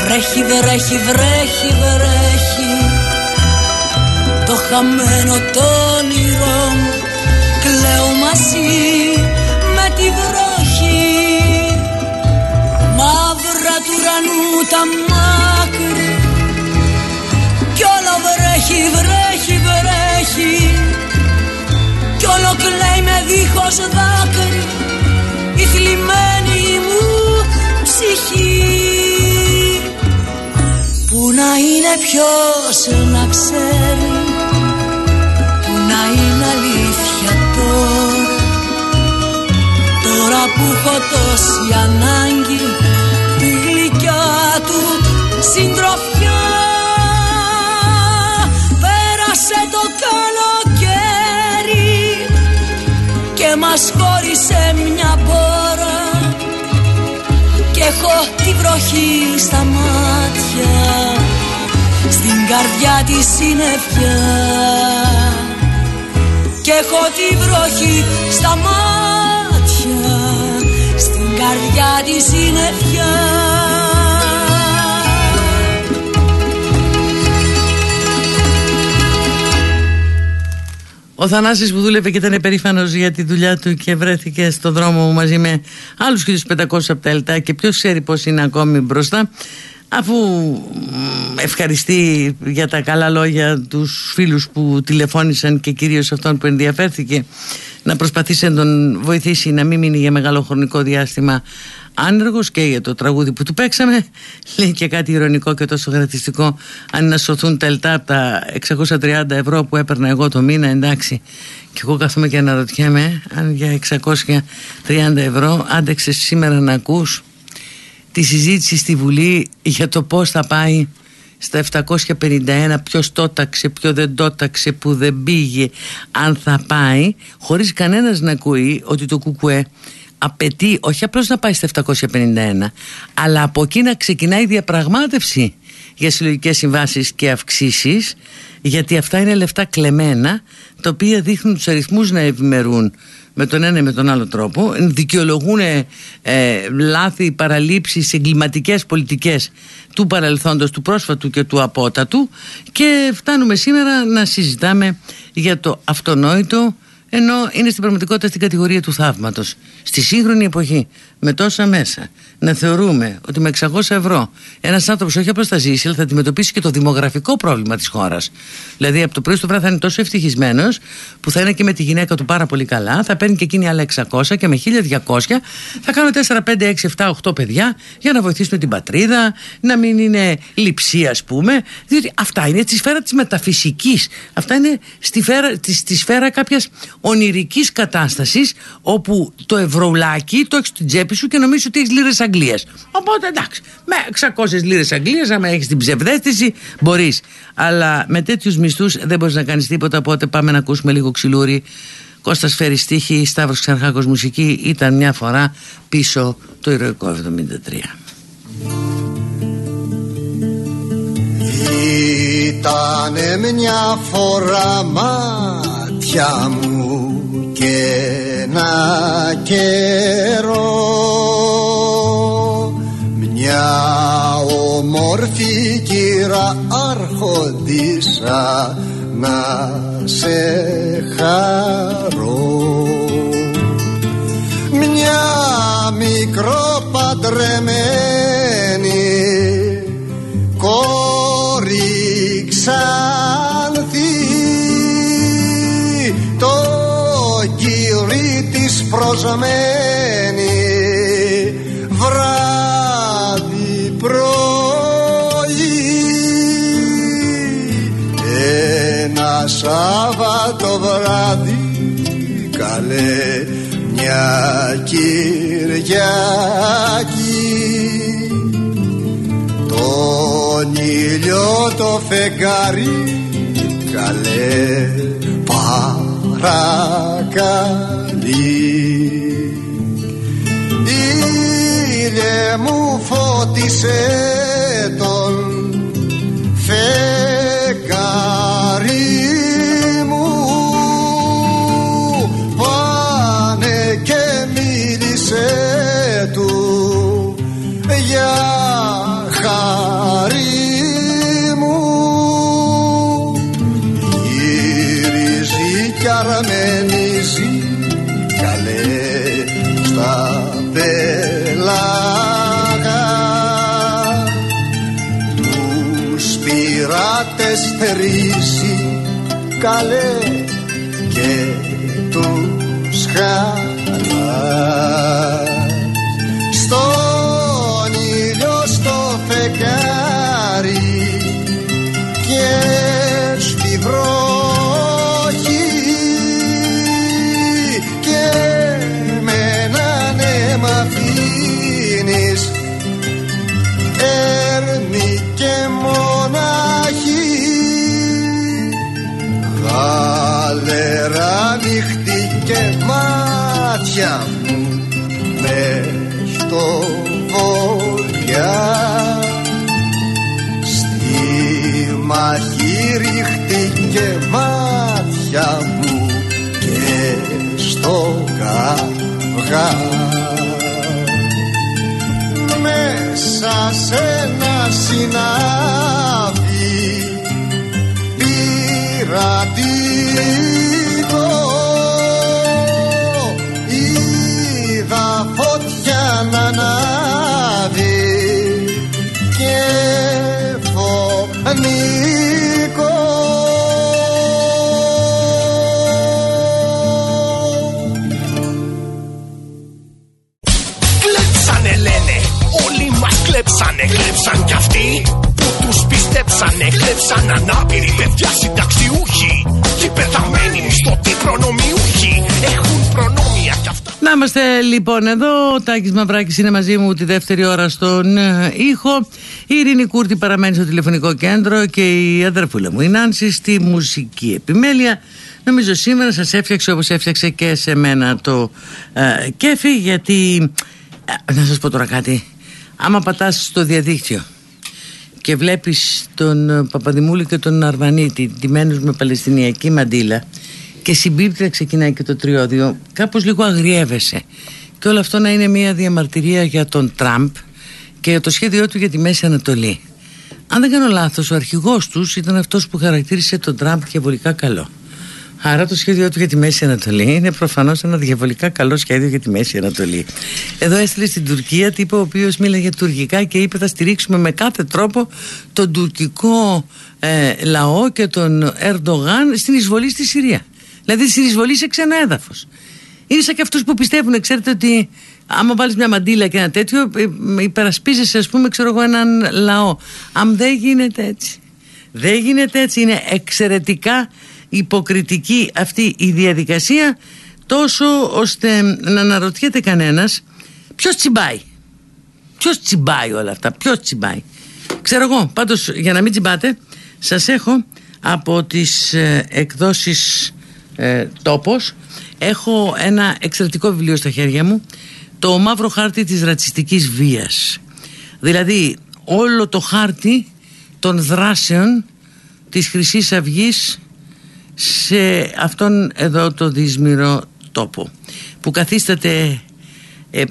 Βρέχει, βρέχει, βρέχει, βρέχει Το χαμένο το όνειρό μου. Κλαίω μαζί με τη βροχή. Μαύρα του ουρανού τα μάκρυ. Κι όλο βρέχει, βρέχει, βρέχει. Κι όλο κλαίει με δίχως δάκρυ η θλιμμένη μου ψυχή. Πού να είναι ποιος να ξέρει Πού να είναι αλήθεια τώρα. Τώρα που έχω τόση ανάγκη Τη γλυκιά του συντροφιά. Πέρασε το καλοκαίρι Και μας χώρισε μια έχω τη βροχή στα μάτια Στην καρδιά τη συννεφιά. Και έχω τη βροχή στα μάτια Στην καρδιά τη συννεφιά Ο Θανάσης που δούλευε και ήταν περήφανος για τη δουλειά του και βρέθηκε στον δρόμο μαζί με άλλους 1500 από τα ΕΛΤΑ και ποιος ξέρει πως είναι ακόμη μπροστά αφού ευχαριστεί για τα καλά λόγια τους φίλους που τηλεφώνησαν και κυρίως αυτόν που ενδιαφέρθηκε να προσπαθήσει να τον βοηθήσει να μην μείνει για μεγάλο χρονικό διάστημα άνεργος και για το τραγούδι που του παίξαμε. Λέει και κάτι ηρωνικό και τόσο χαρακτηριστικό. Αν να σωθούν τα ελτά από τα 630 ευρώ που έπαιρνα εγώ το μήνα εντάξει. Και εγώ κάθομαι και αναρωτιέμαι αν για 630 ευρώ άντεξε σήμερα να ακούς τη συζήτηση στη Βουλή για το πώς θα πάει στα 751 ποιος το τάξε, ποιο δεν το τάξε, που δεν πήγε αν θα πάει χωρίς κανένας να ακούει ότι το κουκουέ απαιτεί όχι απλώς να πάει στα 751 αλλά από εκεί να ξεκινάει η διαπραγμάτευση για συλλογικές συμβάσεις και αυξήσεις γιατί αυτά είναι λεφτά κλεμμένα τα οποία δείχνουν τους αριθμούς να ευημερούν με τον ένα ή με τον άλλο τρόπο δικαιολογούν ε, λάθη, παραλήψεις, εγκληματικές πολιτικές του παρελθόντος, του πρόσφατου και του απότατου και φτάνουμε σήμερα να συζητάμε για το αυτονόητο ενώ είναι στην πραγματικότητα στην κατηγορία του θαύματος. Στη σύγχρονη εποχή με τόσα μέσα να θεωρούμε ότι με 600 ευρώ ένας άνθρωπος όχι απλώς θα ζήσει, αλλά θα αντιμετωπίσει και το δημογραφικό πρόβλημα της χώρας. Δηλαδή από το πρωί στο βράδυ θα είναι τόσο ευτυχισμένος που θα είναι και με τη γυναίκα του πάρα πολύ καλά, θα παίρνει και εκείνη άλλα 600 και με 1200 θα κάνουμε 4, 5, 6, 7, 8 παιδιά για να βοηθήσουμε την πατρίδα, να μην είναι λειψία, ας πούμε. Διότι αυτά είναι στη σφαίρα της μεταφυσικής. Αυτά είναι στη, σφαίρα, στη σφαίρα κάποιας ονειρικής κατάστασης όπου το ευρωουλάκι το έχεις στην τσέπη σου και νομίζεις ότι έχεις λίρες Αγγλία. Οπότε εντάξει, με 600 λίρες Αγγλίας, άμα έχεις την ψευδέστηση, μπορείς. Αλλά με τέτοιους μισθούς δεν μπορείς να κάνεις τίποτα. Οπότε πάμε να ακούσουμε λίγο ξυλούρι. Κώστας Φέρι Στίχη, Σταύρος Ξαναρχάκος Μουσική ήταν μια φορά πίσω το ηρωικό 73. Ήτανε μια φορά μάτια μου και ένα καιρό μια όμορφη κύρα άρχοντισα να σε χαρώ. Μια μικρό παντρεμένη κόρη ξανθή το κύρι της προσμένης ένα Σάββατο βράδυ καλέ μια Κυριακή. Τον ήλιο το φεγγάρι καλέ παρακαλεί. Ήλιε μου φώτισε καλέ και τους χαρά μάτια μου με στο βοριά στη μαχή ρίχτηκε μάτια μου και στο καυγά. Μέσα σε ένα συνάδει πειρατικό πιστέψανε Κλέψαν ανάπηροι παιδιά συνταξιούχοι Και πεθαμένοι μισθωτοί προνομιούχοι Έχουν προνόμια κι αυτά Να είμαστε λοιπόν εδώ. Ο Τάκης Μαυράκης είναι μαζί μου τη δεύτερη ώρα στον ε, ήχο. Η Ειρήνη Κούρτη παραμένει στο τηλεφωνικό κέντρο και η αδερφούλα μου η Νάνση στη μουσική επιμέλεια. Νομίζω σήμερα σας έφτιαξε όπως έφτιαξε και σε μένα το ε, κέφι γιατί ε, να σας πω τώρα κάτι άμα πατάς στο διαδίκτυο και βλέπεις τον ε, Παπαδημούλη και τον Αρβανίτη ντυμένους με παλαιστινιακή μαντήλα και συμπίπτυα ξεκινάει και το τριώδιο κάπως λίγο αγριεύεσαι. Και όλο αυτό να είναι μια διαμαρτυρία για τον Τραμπ και το σχέδιό του για τη Μέση Ανατολή. Αν δεν κάνω λάθος ο αρχηγός τους ήταν αυτός που χαρακτήρισε τον Τραμπ διαβολικά καλό Άρα το σχέδιό του για τη Μέση Ανατολή είναι προφανώς ένα διαβολικά καλό σχέδιο για τη Μέση Ανατολή. Εδώ έστειλε στην Τουρκία τύπο ο οποίος μίλαγε τουρκικά και είπε θα στηρίξουμε με κάθε τρόπο τον τουρκικό ε, λαό και τον Ερντογάν στην εισβολή στη Συρία. Δηλαδή στην εισβολή σε ξένο έδαφος. Είναι σαν και αυτούς που πιστεύουν, ξέρετε ότι άμα βάλεις μια μαντήλα και ένα τέτοιο ε, υπερασπίζεσαι ας πούμε ξέρω εγώ έναν λαό. Αν δεν γίνεται έτσι. Δεν γίνεται έτσι, είναι εξαιρετικά υποκριτική αυτή η διαδικασία τόσο ώστε να αναρωτιέται κανένας ποιος τσιμπάει. Ποιος τσιμπάει όλα αυτά, ποιος τσιμπάει. Ξέρω εγώ, πάντως για να μην τσιμπάτε σας έχω από τις ε, εκδόσεις ε, τόπος έχω ένα εξαιρετικό βιβλίο στα χέρια μου το μαύρο χάρτη της ρατσιστικής βίας δηλαδή όλο το χάρτη των δράσεων της χρυσής αυγής σε αυτόν εδώ το δύσμηρο τόπο που καθίσταται ε,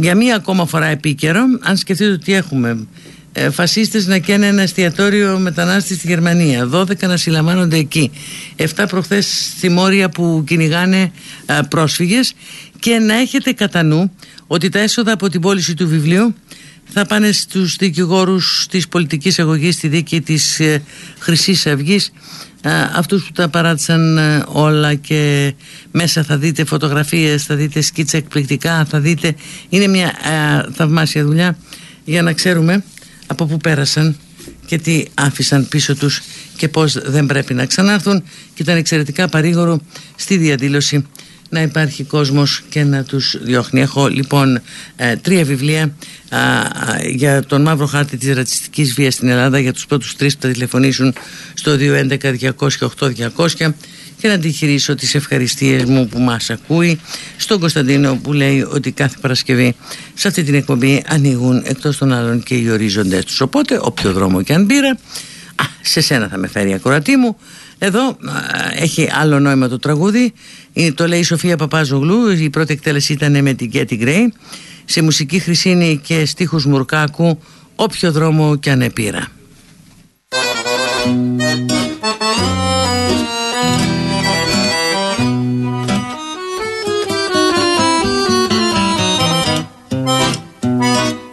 για μία ακόμα φορά επίκαιρο αν σκεφτείτε ότι έχουμε ε, φασίστες να καίνε ένα εστιατόριο μετανάστης στη Γερμανία 12 να συλλαμβάνονται εκεί 7 προχθές στη Μόρια που κυνηγάνε ε, πρόσφυγες και να έχετε κατά νου ότι τα έσοδα από την πώληση του βιβλίου θα πάνε στους δικηγόρους της πολιτικής αγωγής στη δίκη της ε, Χρυσής Αυγής ε, αυτούς που τα παράτησαν ε, όλα και μέσα θα δείτε φωτογραφίες, θα δείτε σκίτσα εκπληκτικά, θα δείτε είναι μια ε, θαυμάσια δουλειά. Για να ξέρουμε από πού πέρασαν και τι άφησαν πίσω τους και πώς δεν πρέπει να ξανάρθουν και ήταν εξαιρετικά παρήγορο στη διαδήλωση να υπάρχει κόσμος και να τους διώχνει. Έχω λοιπόν ε, τρία βιβλία για τον μαύρο χάρτη της ρατσιστικής βίας στην Ελλάδα για τους πρώτους τρεις που θα τηλεφωνήσουν στο 211-200-8200 και να αντιχειρήσω τις ευχαριστίες μου που μας ακούει στον Κωνσταντίνο που λέει ότι κάθε Παρασκευή σε αυτή την εκπομπή ανοίγουν εκτός των άλλων και οι ορίζοντες τους. Οπότε όποιο δρόμο και αν πήρα α, σε σένα θα με φέρει η ακροατή μου. Εδώ έχει άλλο νόημα το τραγούδι το λέει η Σοφία Παπάζογλου η πρώτη εκτέλεση ήταν με την Κέτι Γκρέι. Σε μουσική Χρυσίνη και στίχους Μουρκάκου όποιο δρόμο κι αν επήρα.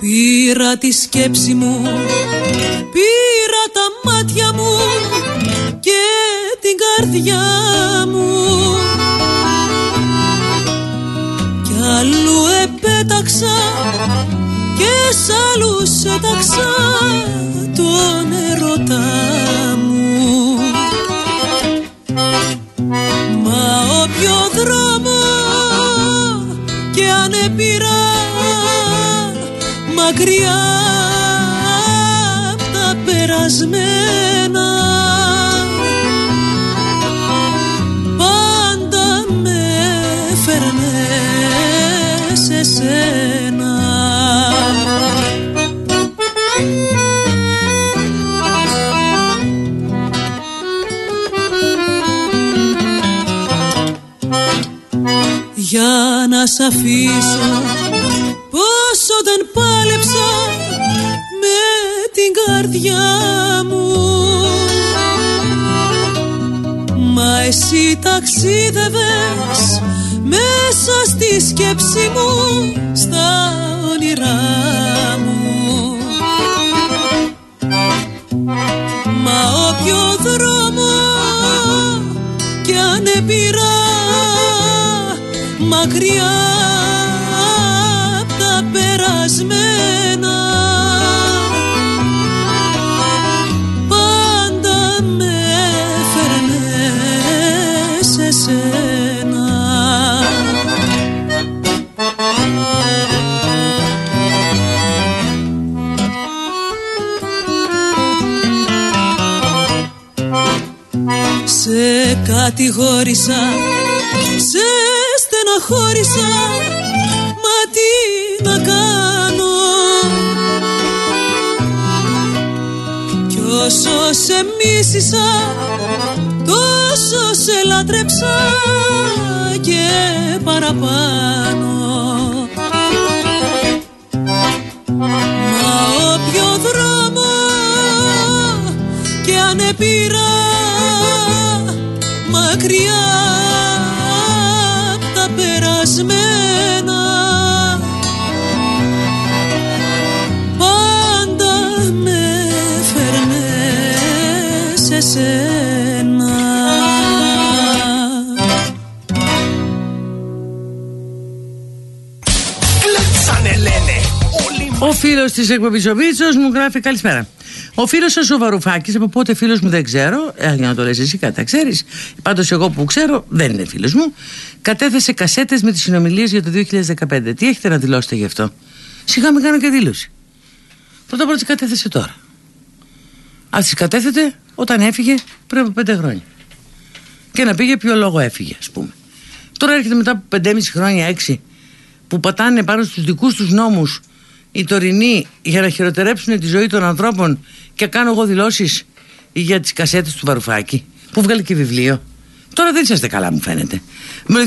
Πήρα τη σκέψη μου, πήρα τα μάτια μου και την καρδιά μου επέταξα και σ' άλλους έταξα τον ερωτά μου. Μα όποιο δρόμο και αν επήρα μακριά εσύ ταξίδευες μέσα στη σκέψη μου στα όνειρά κατηγόρησα, σε στεναχώρησα Μα τι να κάνω. Κι όσο σε μίσησα Τόσο σε λάτρεψα και παραπάνω. Μα όποιο δρόμο και αν επήρα μακριά απ' τα περασμένα. Πάντα με φέρνε σε σένα. Κλέψανε λένε. όλοι Ο φίλος της εκπομπής ο Βίτσος μου γράφει καλησπέρα. Ο φίλος ο Βαρουφάκη, από πότε φίλος μου δεν ξέρω, ε, για να το λες εσύ, κατά ξέρεις. Πάντως, εγώ που ξέρω δεν είναι φίλος μου. Κατέθεσε κασέτες με τις συνομιλίες για το 2015. Τι έχετε να δηλώσετε γι' αυτό; Σιγά μην κάνω και δήλωση. Πρώτα απ' όλα τις κατέθεσε τώρα. Α τις κατέθετε όταν έφυγε πριν από πέντε χρόνια. Και να πήγε ποιο λόγο έφυγε, ας πούμε. Τώρα έρχεται μετά από 5,5 χρόνια, 6, που πατάνε πάνω στους δικούς τους νόμους οι τωρινοί για να χειροτερέψουν τη ζωή των ανθρώπων και κάνω εγώ δηλώσεις για τις κασέτες του Βαρουφάκη που βγάλε και βιβλίο. τώρα δεν είσαστε καλά μου φαίνεται.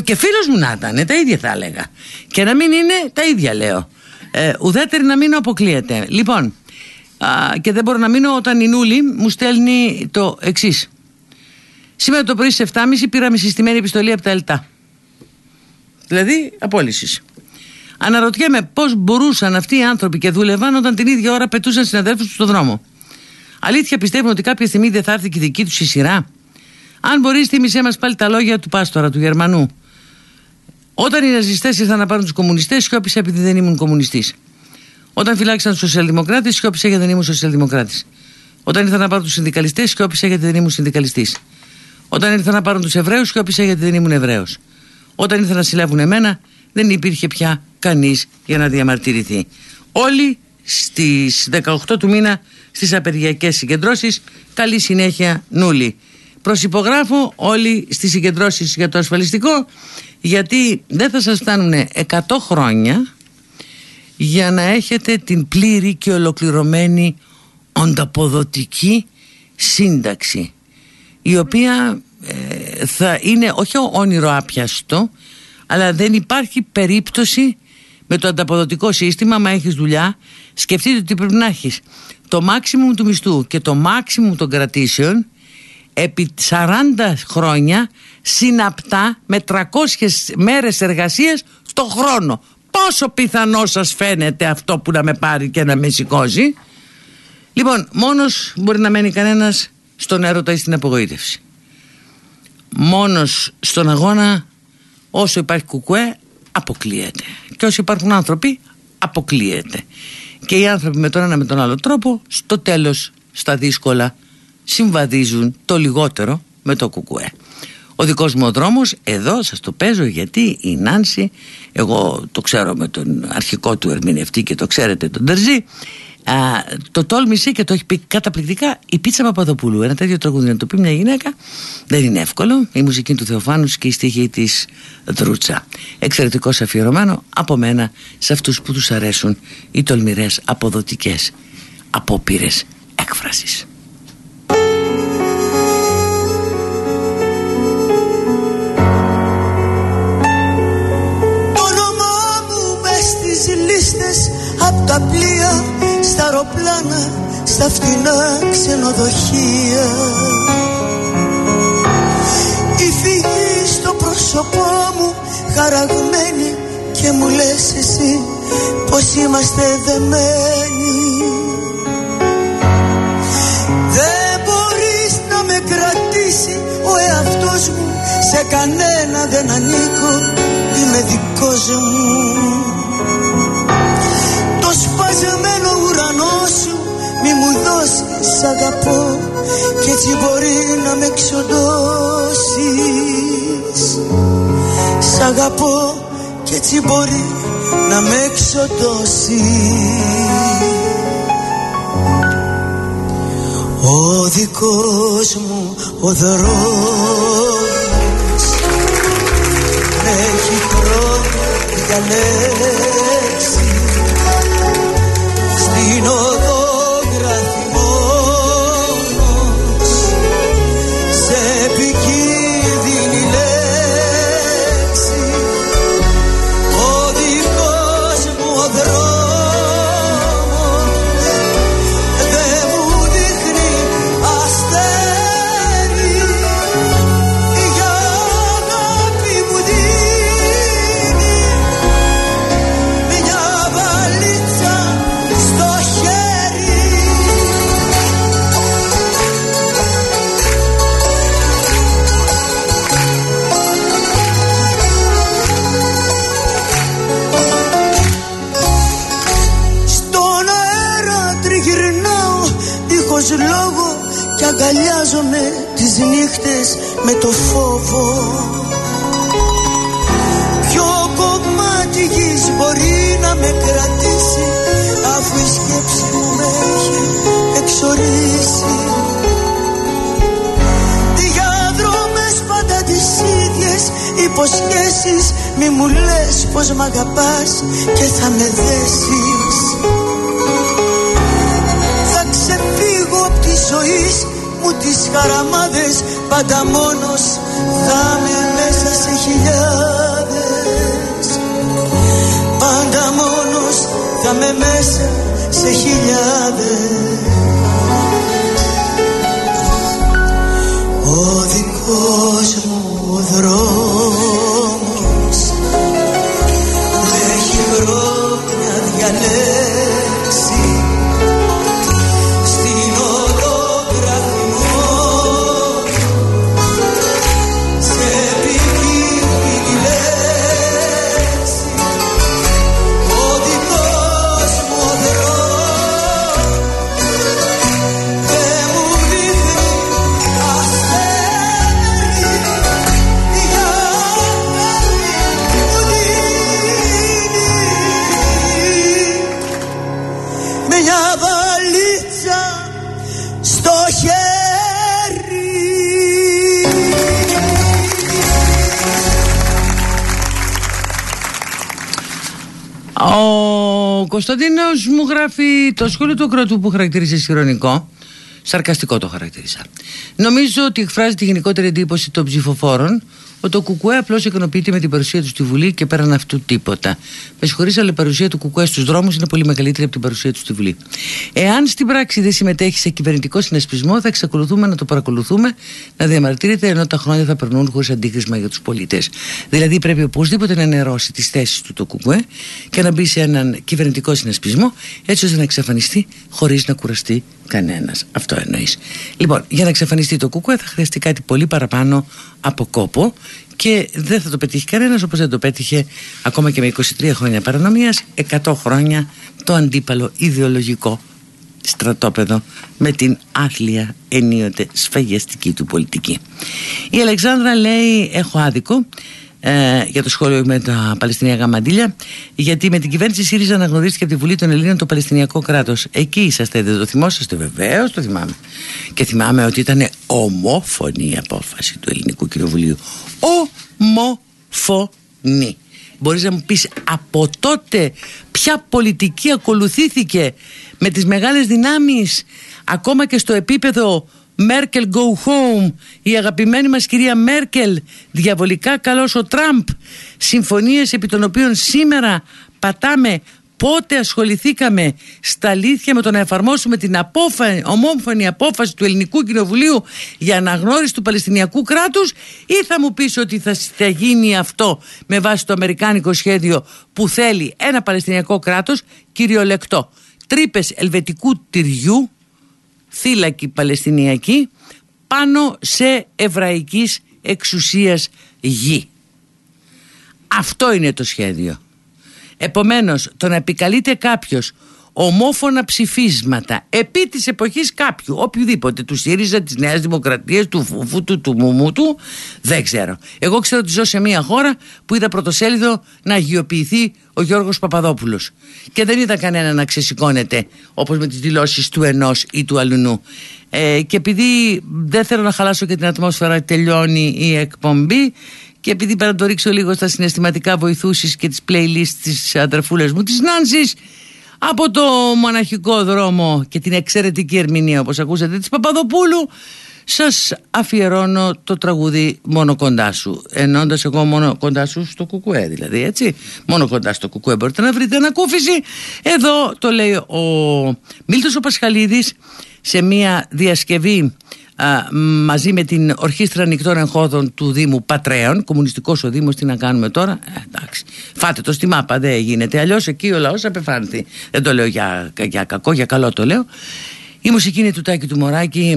Και φίλος μου να ήταν, τα ίδια θα έλεγα. Και να μην είναι, τα ίδια λέω. Ε, ουδέτερη να μείνω αποκλείεται. Λοιπόν, α, και δεν μπορώ να μείνω όταν η Νούλη μου στέλνει το εξής. Σήμερα το πρωί στι 7.30 πήραμε συστημένη επιστολή από τα ΕΛΤΑ. Δηλαδή, απόλυσης. Αναρωτιέμαι πώς μπορούσαν αυτοί οι άνθρωποι και δούλευαν όταν την ίδια ώρα πετούσαν συναδέλφους τους στον δρόμο. Αλήθεια πιστεύουν ότι κάποια στιγμή δεν θα έρθει και η δική τους η σειρά. Αν μπορείς, θύμισέ μας πάλι τα λόγια του Πάστορα, του Γερμανού. Όταν οι ναζιστές ήρθαν να πάρουν τους κομμουνιστές, σιώπησα επειδή δεν ήμουν κομμουνιστής. Όταν φυλάξαν τους σοσιαλδημοκράτες, σιώπησα γιατί δεν ήμουν σοσιαλδημοκράτης. Όταν ήρθαν να πάρουν τους συνδικαλιστές, σιώπησα γιατί δεν ήμουν συνδικαλιστής. Όταν ήρθαν να πάρουν τους Εβραίους, σιώπησα γιατί δεν ήμουν Εβραίος. Όταν ήρθαν να συλλάβουν εμένα, δεν υπήρχε πια κανείς για να διαμαρτυρηθεί. Όλοι στις 18 του μήνα στις απεργιακές συγκεντρώσεις. Καλή συνέχεια, Νούλη. Προσυπογράφω όλοι στις συγκεντρώσεις για το ασφαλιστικό, γιατί δεν θα σας φτάνουν 100 χρόνια για να έχετε την πλήρη και ολοκληρωμένη ονταποδοτική σύνταξη η οποία ε, θα είναι όχι όνειρο άπιαστο αλλά δεν υπάρχει περίπτωση με το ανταποδοτικό σύστημα μα έχεις δουλειά σκεφτείτε ότι πρέπει να έχεις. Το maximum του μισθού και το maximum των κρατήσεων επί 40 χρόνια συναπτά με 300 μέρες εργασίας το χρόνο. Πόσο πιθανό σας φαίνεται αυτό που να με πάρει και να με σηκώσει; Λοιπόν μόνος μπορεί να μένει κανένας στον έρωτα ή στην απογοήτευση. Μόνος στον αγώνα όσο υπάρχει κουκουέ αποκλείεται. Και όσο υπάρχουν άνθρωποι αποκλείεται. Και οι άνθρωποι με τον ένα με τον άλλο τρόπο στο τέλος στα δύσκολα συμβαδίζουν το λιγότερο με το κουκουέ. Ο δικός μου ο δρόμος εδώ σας το παίζω γιατί η Νάνση εγώ το ξέρω με τον αρχικό του ερμηνευτή και το ξέρετε τον Τερζή Α, το τόλμησε και το έχει πει καταπληκτικά η Πίτσα Παπαδοπούλου. Ένα τέτοιο τραγούδι να το πει μια γυναίκα δεν είναι εύκολο. Η μουσική του Θεοφάνους και η στίχη της Δρούτσα. Εξαιρετικός αφιερωμένο από μένα σε αυτούς που τους αρέσουν οι τολμηρές αποδοτικές απόπειρες έκφραση. Το όνομά μου μες στις λίστες απ' τα πλοία στα αεροπλάνα, στα φτηνά ξενοδοχεία. Η φυγή στο πρόσωπό μου χαραγμένη και μου λες εσύ πως είμαστε δεμένοι. Δεν μπορείς να με κρατήσει ο εαυτός μου σε κανένα δεν ανήκω είμαι δικός μου σπασμένο ουρανό σου μη μου δώσεις αγαπώ. Και έτσι μπορεί να με εξοντώσεις Σ' αγαπώ και έτσι μπορεί να με εξοντώσεις Ο δικός μου ο δρόμος έχει χρόνο για αγκαλιάζομαι τις νύχτες με το φόβο. Ποιο κομμάτι γης μπορεί να με κρατήσει αφού η σκέψη μου με έχει εξορίσει. Διάδρομες πάντα τις ίδιες υποσχέσεις μη μου λες πως μ' αγαπάς και θα με δέσεις. Θα ξεφύγω από τη ζωή μου τις χαραμάδες πάντα μόνος θα με μέσα σε χιλιάδες. Πάντα μόνος θα με μέσα σε χιλιάδες. Ο δικός μου δρόμος Ο Κωνσταντίνος μου γράφει το σχόλιο του Κροτού που χαρακτήρισε ηρωνικό. Σαρκαστικό το χαρακτήρισα. Νομίζω ότι εκφράζει τη γενικότερη εντύπωση των ψηφοφόρων ότι το Κουκουέ απλώς ικανοποιείται με την παρουσία του στη Βουλή και πέραν αυτού τίποτα. Με συγχωρείτε, αλλά η παρουσία του Κουκουέ στους δρόμους είναι πολύ μεγαλύτερη από την παρουσία του στη Βουλή. Εάν στην πράξη δεν συμμετέχει σε κυβερνητικό συνασπισμό, θα εξακολουθούμε να το παρακολουθούμε, να διαμαρτύρεται ενώ τα χρόνια θα περνούν χωρίς αντίκρισμα για τους πολίτες. Δηλαδή πρέπει οπωσδήποτε να ενερώσει τις θέσεις του το Κουκουέ και να μπει σε έναν κυβερνητικό συνασπισμό, έτσι ώστε να εξαφανιστεί χωρίς να κουραστεί κανένας. Αυτό εννοείς. Λοιπόν, για να εξαφανιστεί το Κουκουέ θα χρειαστεί κάτι πολύ παραπάνω από κόπο και δεν θα το πετύχει κανένας όπως δεν το πέτυχε ακόμα και με 23 χρόνια παρανομίας 100 χρόνια το αντίπαλο ιδεολογικό στρατόπεδο με την άθλια ενίοτε σφαγιαστική του πολιτική. Η Αλεξάνδρα λέει έχω άδικο ε, για το σχόλιο με τα Παλαιστινιακά μαντήλια, γιατί με την κυβέρνηση ΣΥΡΙΖΑ αναγνωρίστηκε από τη Βουλή των Ελλήνων το Παλαιστινιακό κράτος. Εκεί είσαστε, δεν το θυμόσαστε, βεβαίως το θυμάμαι. Και θυμάμαι ότι ήταν ομόφωνη η απόφαση του Ελληνικού Κοινοβουλίου. Ομόφωνη. Μπορείς να μου πεις από τότε ποια πολιτική ακολουθήθηκε με τις μεγάλες δυνάμεις ακόμα και στο επίπεδο Μέρκελ go home. Η αγαπημένη μας κυρία Μέρκελ διαβολικά καλός ο Τραμπ. Συμφωνίες επί των οποίων σήμερα πατάμε πότε ασχοληθήκαμε στα αλήθεια με το να εφαρμόσουμε την απόφα... ομόφωνη απόφαση του Ελληνικού Κοινοβουλίου για αναγνώριση του Παλαιστινιακού κράτους ή θα μου πεις ότι θα, θα γίνει αυτό με βάση το Αμερικάνικο σχέδιο που θέλει ένα Παλαιστινιακό κράτος κυριολεκτό. Τρύπες ελβετικού τυριού θύλακη Παλαιστινιακή πάνω σε εβραϊκής εξουσίας γη. Αυτό είναι το σχέδιο. Επομένως, το να επικαλείται κάποιος ομόφωνα ψηφίσματα επί της εποχής κάποιου, οποιοδήποτε, του ΣΥΡΙΖΑ, της Νέας Δημοκρατίας, του Φουφού του, του Μουμού του, δεν ξέρω. Εγώ ξέρω ότι ζω σε μια χώρα που είδα πρωτοσέλιδο να αγιοποιηθεί ο Γιώργος Παπαδόπουλος και δεν είδα κανένα να ξεσηκώνεται όπως με τις δηλώσεις του ενός ή του αλουνού. Ε, και επειδή δεν θέλω να χαλάσω και την ατμόσφαιρα τελειώνει η εκπομπή και επειδή πρέπει να το ρίξω λίγο στα συναισθηματικά βοηθούσεις και τις playlist της αδερφούλας μου της Νάνσης από το μοναχικό δρόμο και την εξαιρετική ερμηνεία όπως ακούσατε της Παπαδοπούλου σας αφιερώνω το τραγούδι μόνο κοντά σου ενώντας εγώ μόνο κοντά σου στο κουκουέ δηλαδή έτσι. Μόνο κοντά στο κουκουέ μπορείτε να βρείτε ανακούφιση εδώ το λέει ο Μίλτος ο Πασχαλίδης σε μια διασκευή α, μαζί με την Ορχήστρα Ανοιχτών Εγχώδων του Δήμου Πατρέων, κομμουνιστικός ο Δήμος, τι να κάνουμε τώρα, ε, εντάξει, φάτε το στη μάπα, δεν γίνεται, αλλιώς εκεί ο λαός απεφάνθη, δεν το λέω για, για κακό, για καλό το λέω. Η μουσική είναι του Τάκη του Μωράκη,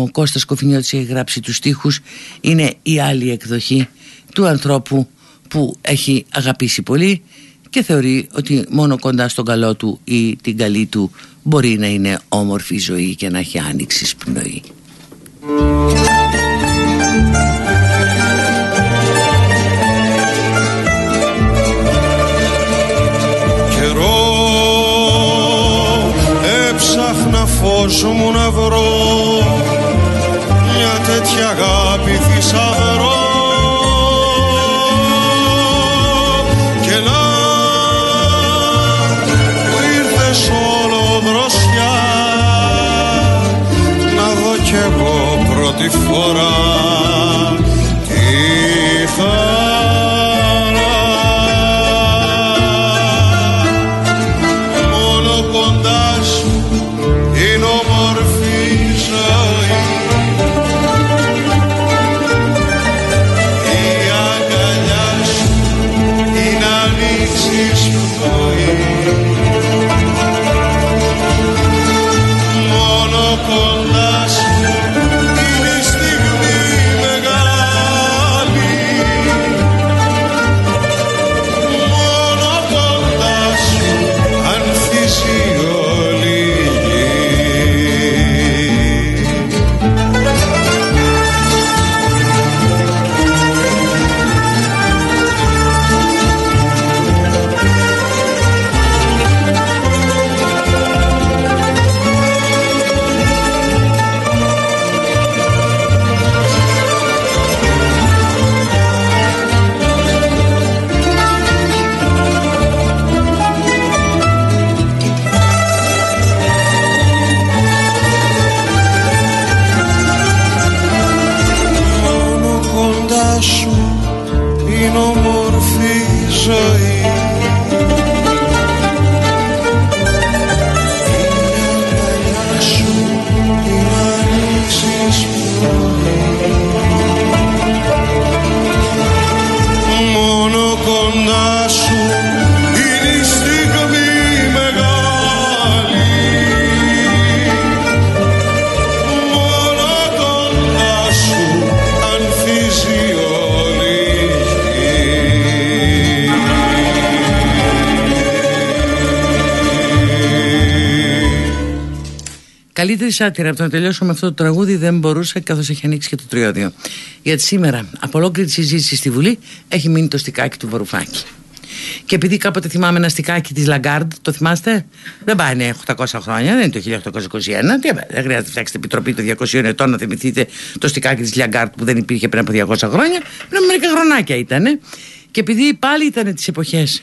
ο Κώστας Κοφινιώτης έχει γράψει τους στίχους, είναι η άλλη εκδοχή του ανθρώπου που έχει αγαπήσει πολύ και θεωρεί ότι μόνο κοντά στον καλό του ή την καλή του μπορεί να είναι όμορφη ζωή και να έχει άνοιξη πνοή. Καιρό έψαχνα φως μου να βρω μια τέτοια αγάπη θησαυρό πρώτη φορά. Τι θα σάτυρα από το να τελειώσω με αυτό το τραγούδι δεν μπορούσα καθώς έχει ανοίξει και το τριώδιο. Γιατί σήμερα από ολόκληρη τη συζήτηση στη Βουλή έχει μείνει το στικάκι του Βαρουφάκη. Και επειδή κάποτε θυμάμαι ένα στικάκι της Λαγκάρντ, το θυμάστε, δεν πάει είναι 800 χρόνια, δεν είναι το 1821. Τι, δεν χρειάζεται να φτιάξετε επιτροπή των 200 ετών να θυμηθείτε το στικάκι της Λαγκάρντ που δεν υπήρχε πριν από 200 χρόνια. Πριν από μερικά χρονάκια ήταν. Και επειδή πάλι ήταν τις εποχές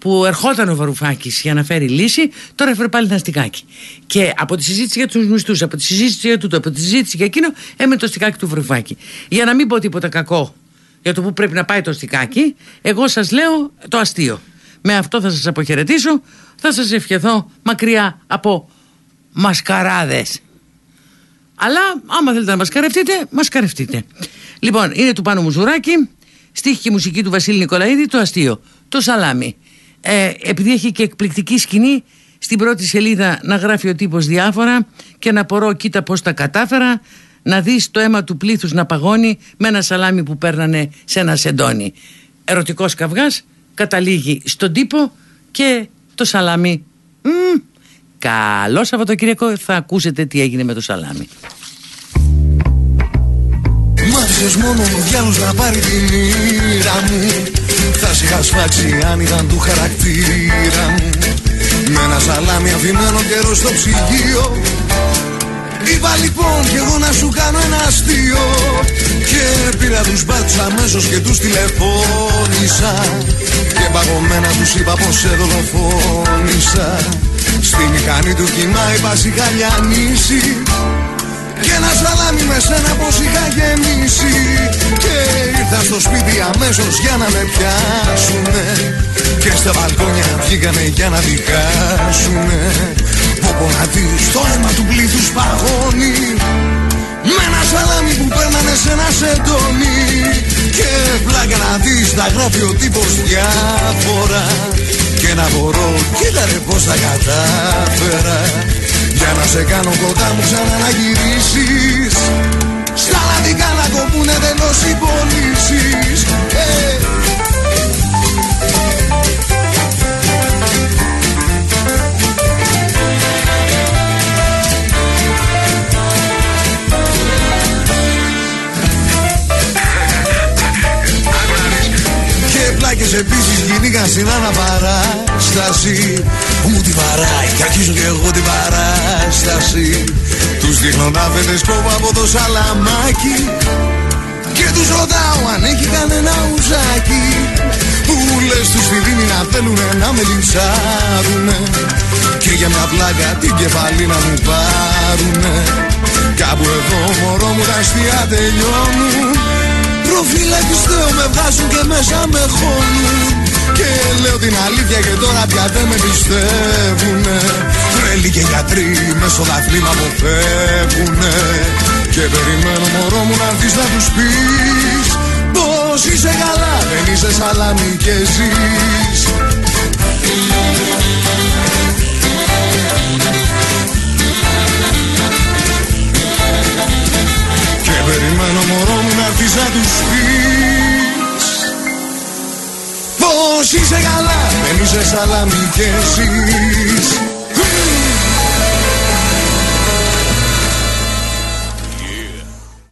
που ερχόταν ο Βαρουφάκης για να φέρει λύση, τώρα έφερε πάλι ένα στικάκι. Και από τη συζήτηση για τους μισθούς, από τη συζήτηση για τούτο, από τη συζήτηση για εκείνο, έμεινε το στικάκι του Βαρουφάκη. Για να μην πω τίποτα κακό για το που πρέπει να πάει το στικάκι, εγώ σας λέω το αστείο. Με αυτό θα σας αποχαιρετήσω, θα σας ευχηθώ μακριά από μασκαράδες. Αλλά άμα θέλετε να μασκαρευτείτε, μασκαρευτείτε. Λοιπόν, είναι του Πάνου Μουζουράκη, στίχη και μουσική του Βασίλη Νικολαίδη, το αστείο, το σαλάμι ε, επειδή έχει και εκπληκτική σκηνή στην πρώτη σελίδα να γράφει ο τύπος διάφορα και να πορώ κοίτα πως τα κατάφερα να δεις το αίμα του πλήθους να παγώνει με ένα σαλάμι που παίρνανε σε ένα σεντόνι. Ερωτικός καυγάς καταλήγει στον τύπο και το σαλάμι. Μ, καλό Σαββατοκύριακο θα ακούσετε τι έγινε με το σαλάμι Μ' μόνο μου να πάρει την μοίρα μου. Θα σε είχα σφάξει αν ήταν του χαρακτήρα μου. Με ένα σαλάμι αφημένο καιρό στο ψυγείο. Είπα λοιπόν κι εγώ να σου κάνω ένα αστείο. Και πήρα τους μπάτσους αμέσως και τους τηλεφώνησα. Και παγωμένα τους είπα πως σε δολοφόνησα. Στη μηχανή του κοιμάει πασιχαλιανίσει και ένα σαλάμι με σένα πως είχα γεμίσει. Και ήρθα στο σπίτι αμέσως για να με πιάσουνε. Και στα μπαλκόνια βγήκανε για να δικάσουνε. Πω να δεις το αίμα του πλήθους παγώνει. Με ένα σαλάμι που παίρνανε σε ένα σεντόνι. Και πλάκα να δεις να γράφει ο τύπος διάφορα. Και να μπορώ κοίτα ρε πως τα κατάφερα για να σε κάνω κοντά μου ξανά να γυρίσεις. Στα λαδικά να κοπούνε τελώς οι πωλήσεις ε. Και πλάκες επίσης κυνήγαν στην αναπαράσταση μου τη βαράει και αρχίζω και εγώ την παράσταση. Τους δείχνω να σκόπα από το σαλαμάκι. Και τους ρωτάω αν έχει κανένα ουζάκι. Που λες τους τη δίνει να θέλουνε να με λιντσάρουνε Και για μια πλάκα την κεφαλή να μου πάρουνε. Κάπου εδώ μωρό μου τα αστεία τελειώνουν. Προφυλακιστέω με βγάζουν και μέσα με χώνουν και λέω την αλήθεια και τώρα πια δεν με πιστεύουνε. Τρέλοι και γιατροί μες στο δαχτύμα μου φεύγουνε. Και περιμένω μωρό μου να έρθεις να τους πεις Πως είσαι καλά, δεν είσαι σαλάμι και ζεις. Και περιμένω μωρό μου να έρθεις να τους πεις Πως είσαι καλά, δεν είσαι σαλάμι και εσείς